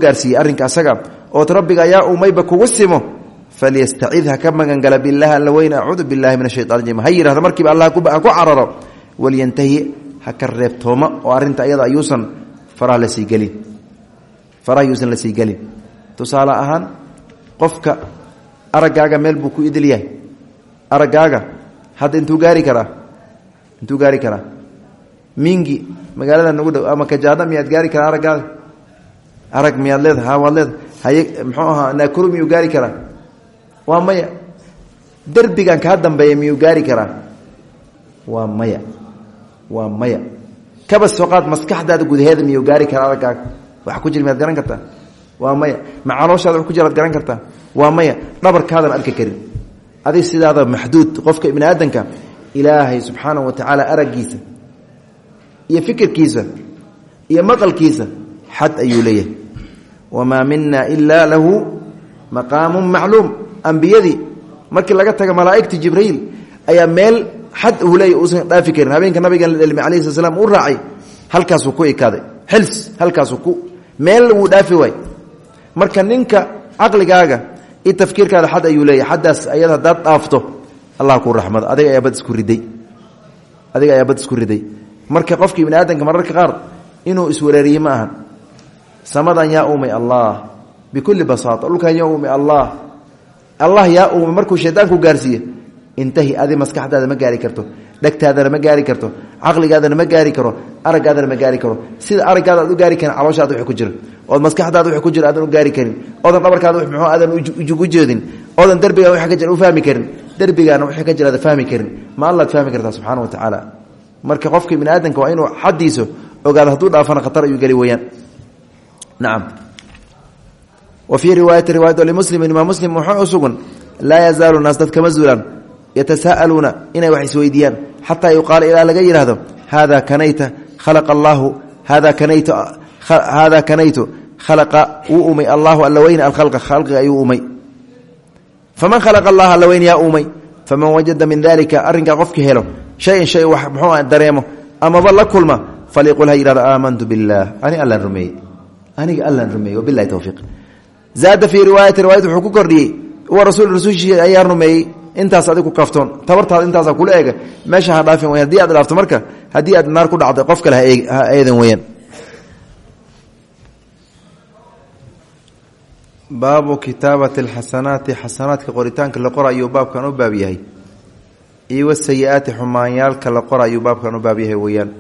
[SPEAKER 1] simo falyastacid ha ka magangala bilahi alla weyn acuudu bilahi min ashaytan rajim ha yihahdo markiiba allah ku cararo walyantahi ha ka reebtooma oo arrinta iyada ayuusan faraha yuusan la sii gelin tusaale ahaan qofka araggaaga meel buu ku idil yahay araggaaga hadda intuu gaari karaa intuu gaari karaa mingi magaalada nagu dhow ama kajaada miyaad gaari karaa araggaada arag miyaad leedahay ha waad leedahay haye muxuu ahaa naakuru miyuu gaari karaa waa maya. Derbigan kaa dambeeya miyuu gaari karaa? Waa maya. Waa maya. Kaba soqaad maskaxdaada gudaheeda miyuu gaari karaa araggaaga wax ku jira miyaad garan kartaa? Waa maya. Ma calooshaada wax ku jiraad garan kartaa? Waa maya. Dhabarkaadan arki karin. Adig sidaada maxduud qofka ibni aadanka ilaahay subxaanahu wa tacaala araggiisa iyo fikirkiisa iyo maqalkiisa xad ayuu leeyahay. Wamaa mina ilaa lahu maqaamu macluum ambiyadii markii laga taga malaaigti jibriil ayaa meel xad uu leeya uusan dhaafi karin. Habeenka nabigan la dhelmay alayhi sl slam uu raacay halkaasuu ku ekaaday xils halkaasuu ku. Meel wuu dhaafi waay marka ninka caqligaaga iyo tafkiirkaada xad ayuu leeyahy xaddaas ayada haddaad dhaafto allah kuu raxmado adiga ayaa bad isku riday. Adiga ayaa bad isku riday. Marka qofkii bini mararka qaar inuu iswareeriye ma ahan. Samadan yaa uumay allah. Bikulli basaata dhulkan yaa uumay allah allah yaa uumay markuu shaydaanku gaarsiiye intahi adi maskaxdaada ma gaari karto dhegtaadana ma gaari karto caqligaadana ma gaari karo araggaadana ma gaari karo. Sida araggaada aad u gaari karin calooshaada wixii ku jira ood maskaxdaada wixii ku jira aadan u gaari karin. Oodan dhabarkaada wix muxuu aadan ugu jeedin oodan derbigaan wixii ka jira u fahmi karin. Derbigaana wixii ka jira aadan fahmi karin. Ma allaad fahmi kartaa subxaana wa tacaala. Marka qofka bini aadamka waa inuu xaddiiso ogaado hadduu dhaafana khatar ayuu geli weyaan. Nacam wa fii riwaayati riwaayat limuslimin imaam muslim wuxuu u sugan laa yazaalu naas dad kama zuulaan yatasa'aluuna inay wax isweydiiyaan xataa yuqaala ilaa laga yidhaahdo hada kanayta khalaqa allaahu hada kanaytu hada kanaytu khalaqa wuu umay allahu alla weyne alkhalqa khalqiga ayuu umay faman khalaqa allah alla weyne yaa umay faman wajada min dalika arrinkaa qofki helo shayan shay wax muxuu ah dareemo amaba la kulma faliqul ha yidhahdo aamantu billaah ani allaan rumeeyey aniga zaada fii riwaayati riwaayad wuxuu ku kordhiyey wa rasul rasuulshii ayaa rumeeyey intaas adig ku kaftoon. Tabartaada intaasa kula eega meesha ha dhaafin weyan haddii aad dhaafto marka haddii aad naar ku dhacday qof kale ha eedan weyaan baabu kitaabati alxasanaati xasanaadka qoritaanka la qora ayuu baabkan u baab yahay. Iyo wasayi-aati xumaanyaalka la qora ayuu baabkan u baab yahay weyaan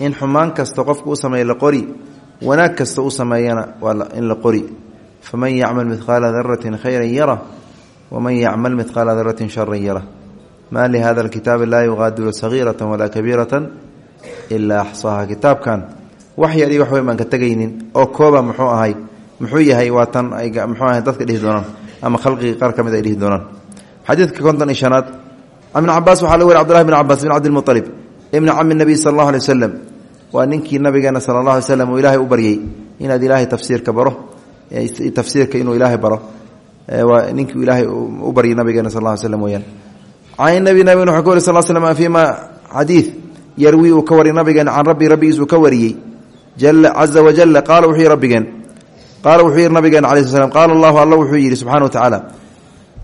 [SPEAKER 1] in xumaan kasta qofka u sameeya la qori. Wanaag kasta u waa in la qori faman yacmal midqaala daratin khayran yara wman yacmal midqaala daratin sharan yara maa lihada alkitaabi laa yuqaadiru sagiirata walaa kabiirata ilaa axsaaha kitaabkan wax yar iyo wax weyn baan ka tegaynin oo kooba muxuu ahay muxuu yahay waa tan ay muxuu ahay dadka dhihi doonaan ama khalqigii qaar ka mid ay dhihi doonaan xadiidka konton iyo shanaad ibn cabaas waxaa laga weri cbdullahi bn cabaas bn cabdilmualib ibni cami nabiy sala allahu alay wasalam waa ninkii nabigeena sala allah alay slam uu ilaahay tafsiirka inuu ilaahay baro. Ninkii ilaahay u baryay nabigeena sal slm weyaan can nabi nabigena wuxuu ka wari sal slm fiima xadiid yarwi uu ka wari nabigeena can rabbi rabbigiis uu ka wariyey. Caza wajala qaala wuxuu yihi rabbigeen qaala wuxuu yihi nabigeena alai sl qaala allahu alla wuxuu wa tacaala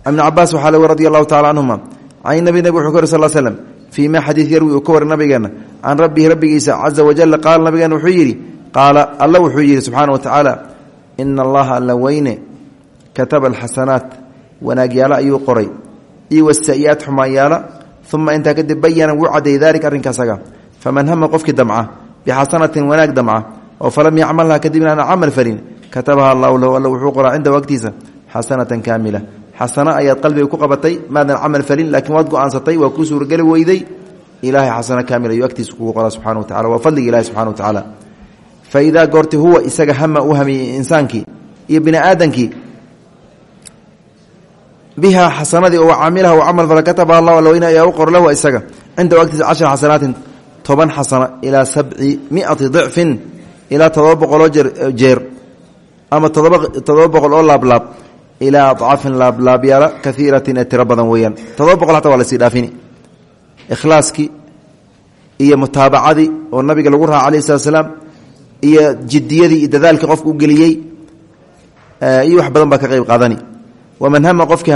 [SPEAKER 1] ibn cabaas waxaa la radi allahu tacala canhuma can nabi nabig wuxuu ka wari sal slm fii ma xadiid yarwi uu ka wari nabigeena can rabbihi rabbigiisa caza wajala qaala nabigeena wuxuu yidhi qaala alla wuxuu yidhi wa tacaala ina allaha alla weyne kataba alxasanaat wanaagyaalo ayuu qoray iyo wasayi'aat xumaanyaalo uma intaa kadib bayana wuu cadeeyey daalika arrinkaasaga faman hama qofkii damca bixasanatin wanaag damca oo falam yacmalha kadibna aana camal falin katabaha allahu lahu alla wuxuu qoraa cinda waqtiisa xasanatan kaamila xasano ayaad qalbiga ku qabatay maadan camal falin laakiin waad go'aansatay waa kuu suurageli weyday ilahay xasano kaamil ayuu agtiisa kugu qoraa subxana wa tacala waa fadliga ilahi subxana wa tacaala fa idaa goorti huwa isaga hama u hamiyey insaankii iyo bini aadankii biha xasanadii oo camilaha u camal fala katabaha allah alweyne ayaa u qor lahu isaga cinda waqtiisa cashra xasanaatin toban xasano ilaa sabci miati dicfin ilaa todoba boqoloo jeer ama todoba boqol oo laablaab ilaa adcaafin laablaabyaala kaiiratin ee tiro badan weeyaan todoba boqol xataa waa la sii dhaafini ikhlaaskii iyo iyo jidiyadii iyo dadaalkii qofka u geliyey iyo wax badan baa ka qayb qaadani. Waman hama qofkii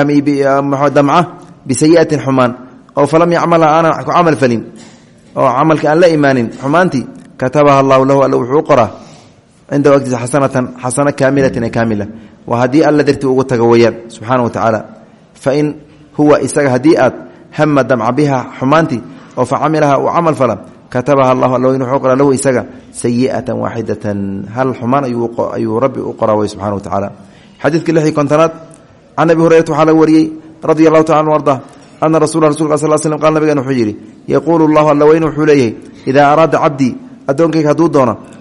[SPEAKER 1] damca bisayiatin xumaan oo falam yacmalha aanan ku camal falin oo camalka aan la imaanin xumaantii katabaha allahu lahu alla wuxuu u qoraa cinda waqtiisa xasanatan xasano kaamilatin ee kaamila dartii ugu taga weeyaan subxaana wa tacaala fain huwa isaga haddii aad hama damca biha xumaantii oo fa camilaha uu camal katabaha allahu alla wuxuu qoraa lahu isaga sayi'atan waaxidatan hal xumaan ayuu rabbi u qoraa wey subxana wa tacaala xadiidka lixii kontonaad can abi hurayrata waxaa laga wariyey radia taala anu arda ana rasul rasulka sal slm qal nabigan wuxuu yidhi yaquulu llahu alla weyne wuxuu leeyahay idaa araada cabdii addoonkayga hadduu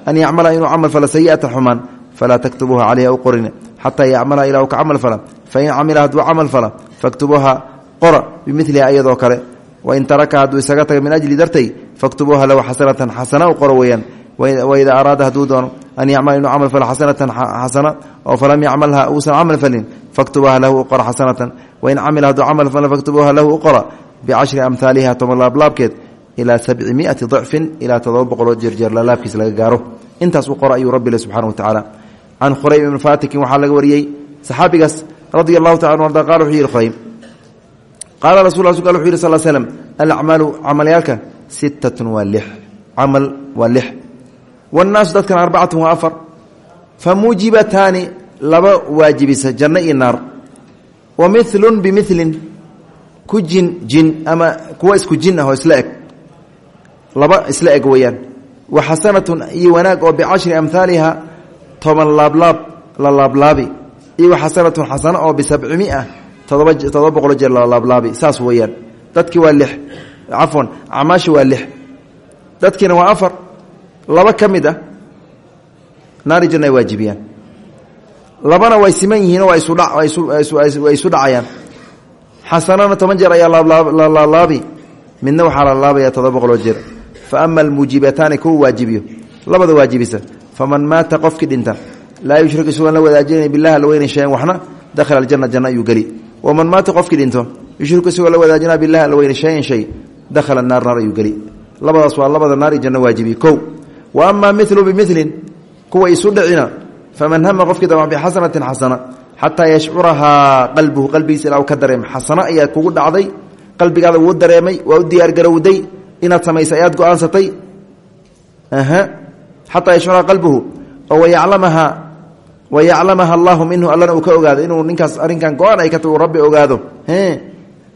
[SPEAKER 1] an yacmala inuu camal fala sayi'atan xumaan falaa taktubuuha caleyha u qorine xataa yacmala ilaa u ka camal fala fain camila hadduu camal fala faktubuuha qora bimiliha iyadoo kale wain taraka hadduu isaga taga min ajli dartay faktubuuha lahu xasanatan xasana u qoro weeyaan waidaa araada hadduu doono an yacmala inuu camal falo xasanatan xasana oo falam yacmalha uusan camal falin faktubuuha lahu u qora xasanatan wain camila hadduu camal falo faktubuuha lahu u qora bicashri amhaaliha toban laablaabkeed ilaa sabci miati dicfin ilaa todoba boqoloo jeerjeer laalaabkiis laga gaaro intaas u qora ayuu rabbi le subxana wa tacaala can khuraym ibni fatikin waxaa laga wariyey saxaabigaas qaala rasul wuxu yih sal slm alacmaalu camalyaalka sittatun waa lix camal waa lix wannaasu dadkan arbacatun waa afar fa mujibataani laba waajibisa janno iyo naar wa milun bimilin ku jin jin ama kuwa isku jin ah oo isla eg laba isla eg weeyaan wa xasanatun iyo wanaag oo bicashri amhaaliha toban laablaab la iyo wa xasanatun xasano oo bisabcimia todoba todoba boqolo jeer la laablaabi saas weeyaan. Dadkii waa lix cafwan acmaashi waa lix. Dadkiina waa afar. Laba ka mid ah naari waajibiyaan. Labana way siman yihiinoo way isu dhacayaan. Xasanana toban jeer ayaa la laalaabi midna waxaa la laabaya todoba boqoloo jeer. Fa ama almuujibataani kuwa waajibiyo. Labada waajibisa. Faman maata qofkii dhinta laa yushrik isugoon la wadaajinay bilah alweyne shayan waxna dakhala aljanna janna ayuu geli waman maata qofkii dhinto yushriku isagoo la wadaajinaa bilah alweyne shayan shay dakhala naar naar ayuu geli. Labadaas waa labada naari janno waajibiye kow wa ama milu bimilin kuwa isu dhicina faman hama qofkii dama bixasanatin xasana xataa yashcurahaa qalbuhu qalbigiisa ilaa ka dareema xasano ayaa kugu dhacday qalbigaada wuu dareemay waa u diyaargarowday inaad samaysay ayaad go'aansatay wayaclamaha allahu minhu allana uu ka ogaado inuu ninkaas arrinkan go'aan ay ka tagu rabbi ogaado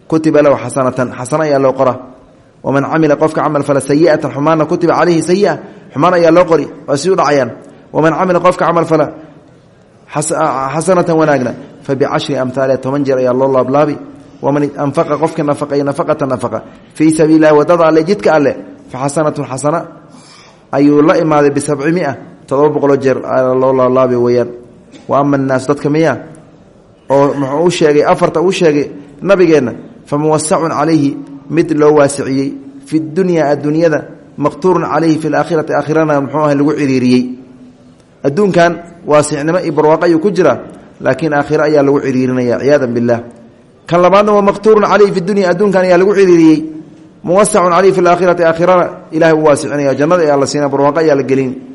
[SPEAKER 1] kutiba lahu xasanatan xasano ayaa loo qora waman camila qofka camal fala sayiatan xumaanna kutiba calayhi sayia xumaan ayaa loo qori waa si u dhacayaan waman camila qofka camal fala xasanatan wanaagna fa bicashri amhaaliha toban jeer ayaa loo laablaabi waman anfaqa qofka nafaqay nafaqata nafaqa fii sabiili lahi waddada alle jidka alle fa xasanatun xasana ayuu la imaaday todoba boqoloo jeer loo laalaabi weeyaan wa ama annaas dadka miya oo muxuu sheegay afarta uu sheegay nabigeenna fa muwasacun calayhi mid loo waasiciyey. Fi dunya addunyada maqtuurun calayhi fi laakhirati aakhirana muxuu ah lagu ciriiriyey. Adduunkan waasicnimo iyo barwaaqo ayuu ku jiraa laakiin aakhiro ayaa lagu ciriirinaya ciyaadan bilah kan labaadna waa maqtuurun calayhi fi dunya adduunkan ayaa lagu ciriiriyey. Muwasacun calayhi fi laakhirati aakhirana ilahay u waasicinaya jannada ayaa la siina barwaaqo ayaa la gelin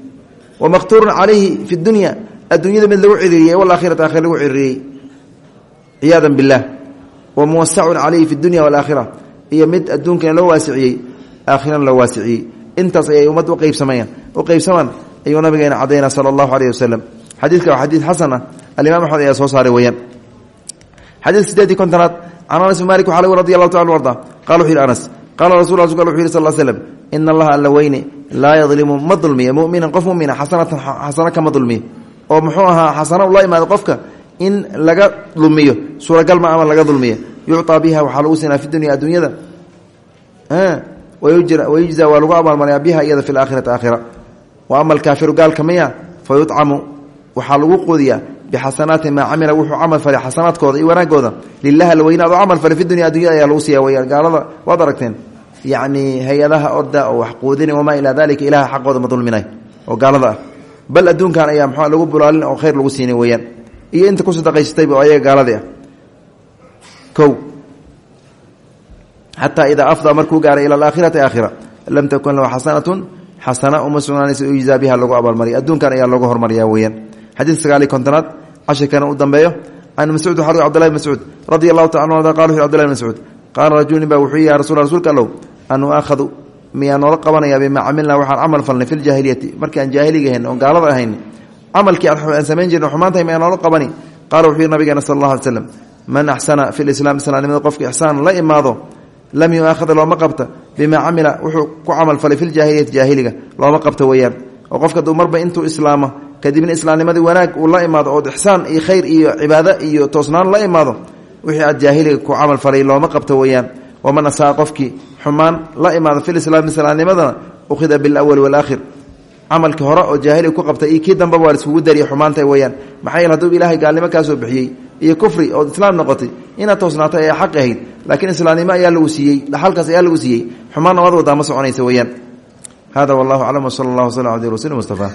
[SPEAKER 1] wa maqtuurun calayhi fi dunya adduunyada mid lagu ciriiriyey walaakhirati aakhira lagu ciriiriyey ciyaadan bilah wa muwasacun calayhi fi dunya walaakhira iyo mid adduunkana loo waasiciyey aakhirana loo waasiciyey. Intaas ayay ummadda uqaybsamayaan u qaybsamaan ayuu nabigeena cadayna sala allahu aleyh wasalam xadiidka waa xadiid xasan ah alimaam axmed ayaa soo saaray weyaan xadiid sideedii kontonaad can anas bin malik waxaa radi allahu taala arda qala wuxu yidhi anas qaala rasul weyne laa yadlimu ma dulmiya muminan qof mumina xasanatan xasano kama dulmiyo oo muxuu ahaa xasano ula imaado qofka in laga dulmiyo suuragal ma ama laga dulmiyo yucطaa biha waxaa lagu siinaa fi dunya adduunyada. Wayujza waa lagu abaalmaryaa biha iyada fi laakhirati aakhira. Wa ama alkaafiru gaalka miya fa yucamu waxaa lagu quudiyaa bixasanaati maa camila wuxuu camal falay xasanaadkooda iyo wanaagooda. Lilah alweyne adoo camal falay fi dunya addunyada ayaa lagu siiya weyaan gaalada. Waad aragteen yacni hay'adaha orda oo wax quudina wamaa ilaa dalika ilaha xaqooda ma dulminay oo gaalada ah. Bal adduunkan ayaa mxua lagu bulaalin oo khayr lagu siinay weyaan iyo inta ku sadaqaysatayba oo ayaga gaaladii ah. O xataa idaa markuu gaaray ila alaakhirati aakhira lam takun lahu xasanatun xasana uma sugnaanaysa yujzaa biha lagu abaalmariya adduunkan ayaa loogu hormariya weyaan xadiid sagaaliy kontonaad cashirkana u dambeeyo. Can mascuud waxaa cbdullahi bn mascuud taala anu qala wuxu cbdullahi bn mascuud ba wuxuu ya rasul allow an uaakhadu miyaa noola qabanaya bimaa camilnaa waxaan camal falnay fi ljaahiliyati markii aan jaahiliga ahayn oon gaalada ahayn camalkii aan samayn jirna xumaantahay miyaa noola qabani qala wuxuu yihi nabigeena sal allah alay slam man axsana fi lislaam islaamnimada qofka ixsaan la imaado lam yuaakhada looma qabta bimaa camila wuxuu ku camal falay fi ljaahiliyati jaahiliga looma qabta weeyaan oo qofka duu marba intuu islaamo kadibna islaamnimadii wanaag uu la imaado ood ixsaan iyo khayr iyo cibaado iyo toosnaan la imaado wixii aad jaahiliga ku camal falay looma qabto weeyaan waman asaa qofkii xumaan la imaado filislaami islaamnimadana ukhida bilawali walaakhir camalkii hore oo jaahiliga ku qabtay iyo kii dambaba waa iskugu dariya xumaanta weeyaan. Maxaa yeele haduu ilaahay gaalnimo kaa soo bixiyey iyo kufri ood islaam noqotay inaad toosnaatay ayaa xaq ahayd laakiin islaamnimo ayaa lagu siiyey dhaxalkaas ayaa lagu siiyey xumaanna waad wadaa ma soconaysa weeyaan. Hada wallahu aclam wsala allah wslam abdi rasuuli mustafa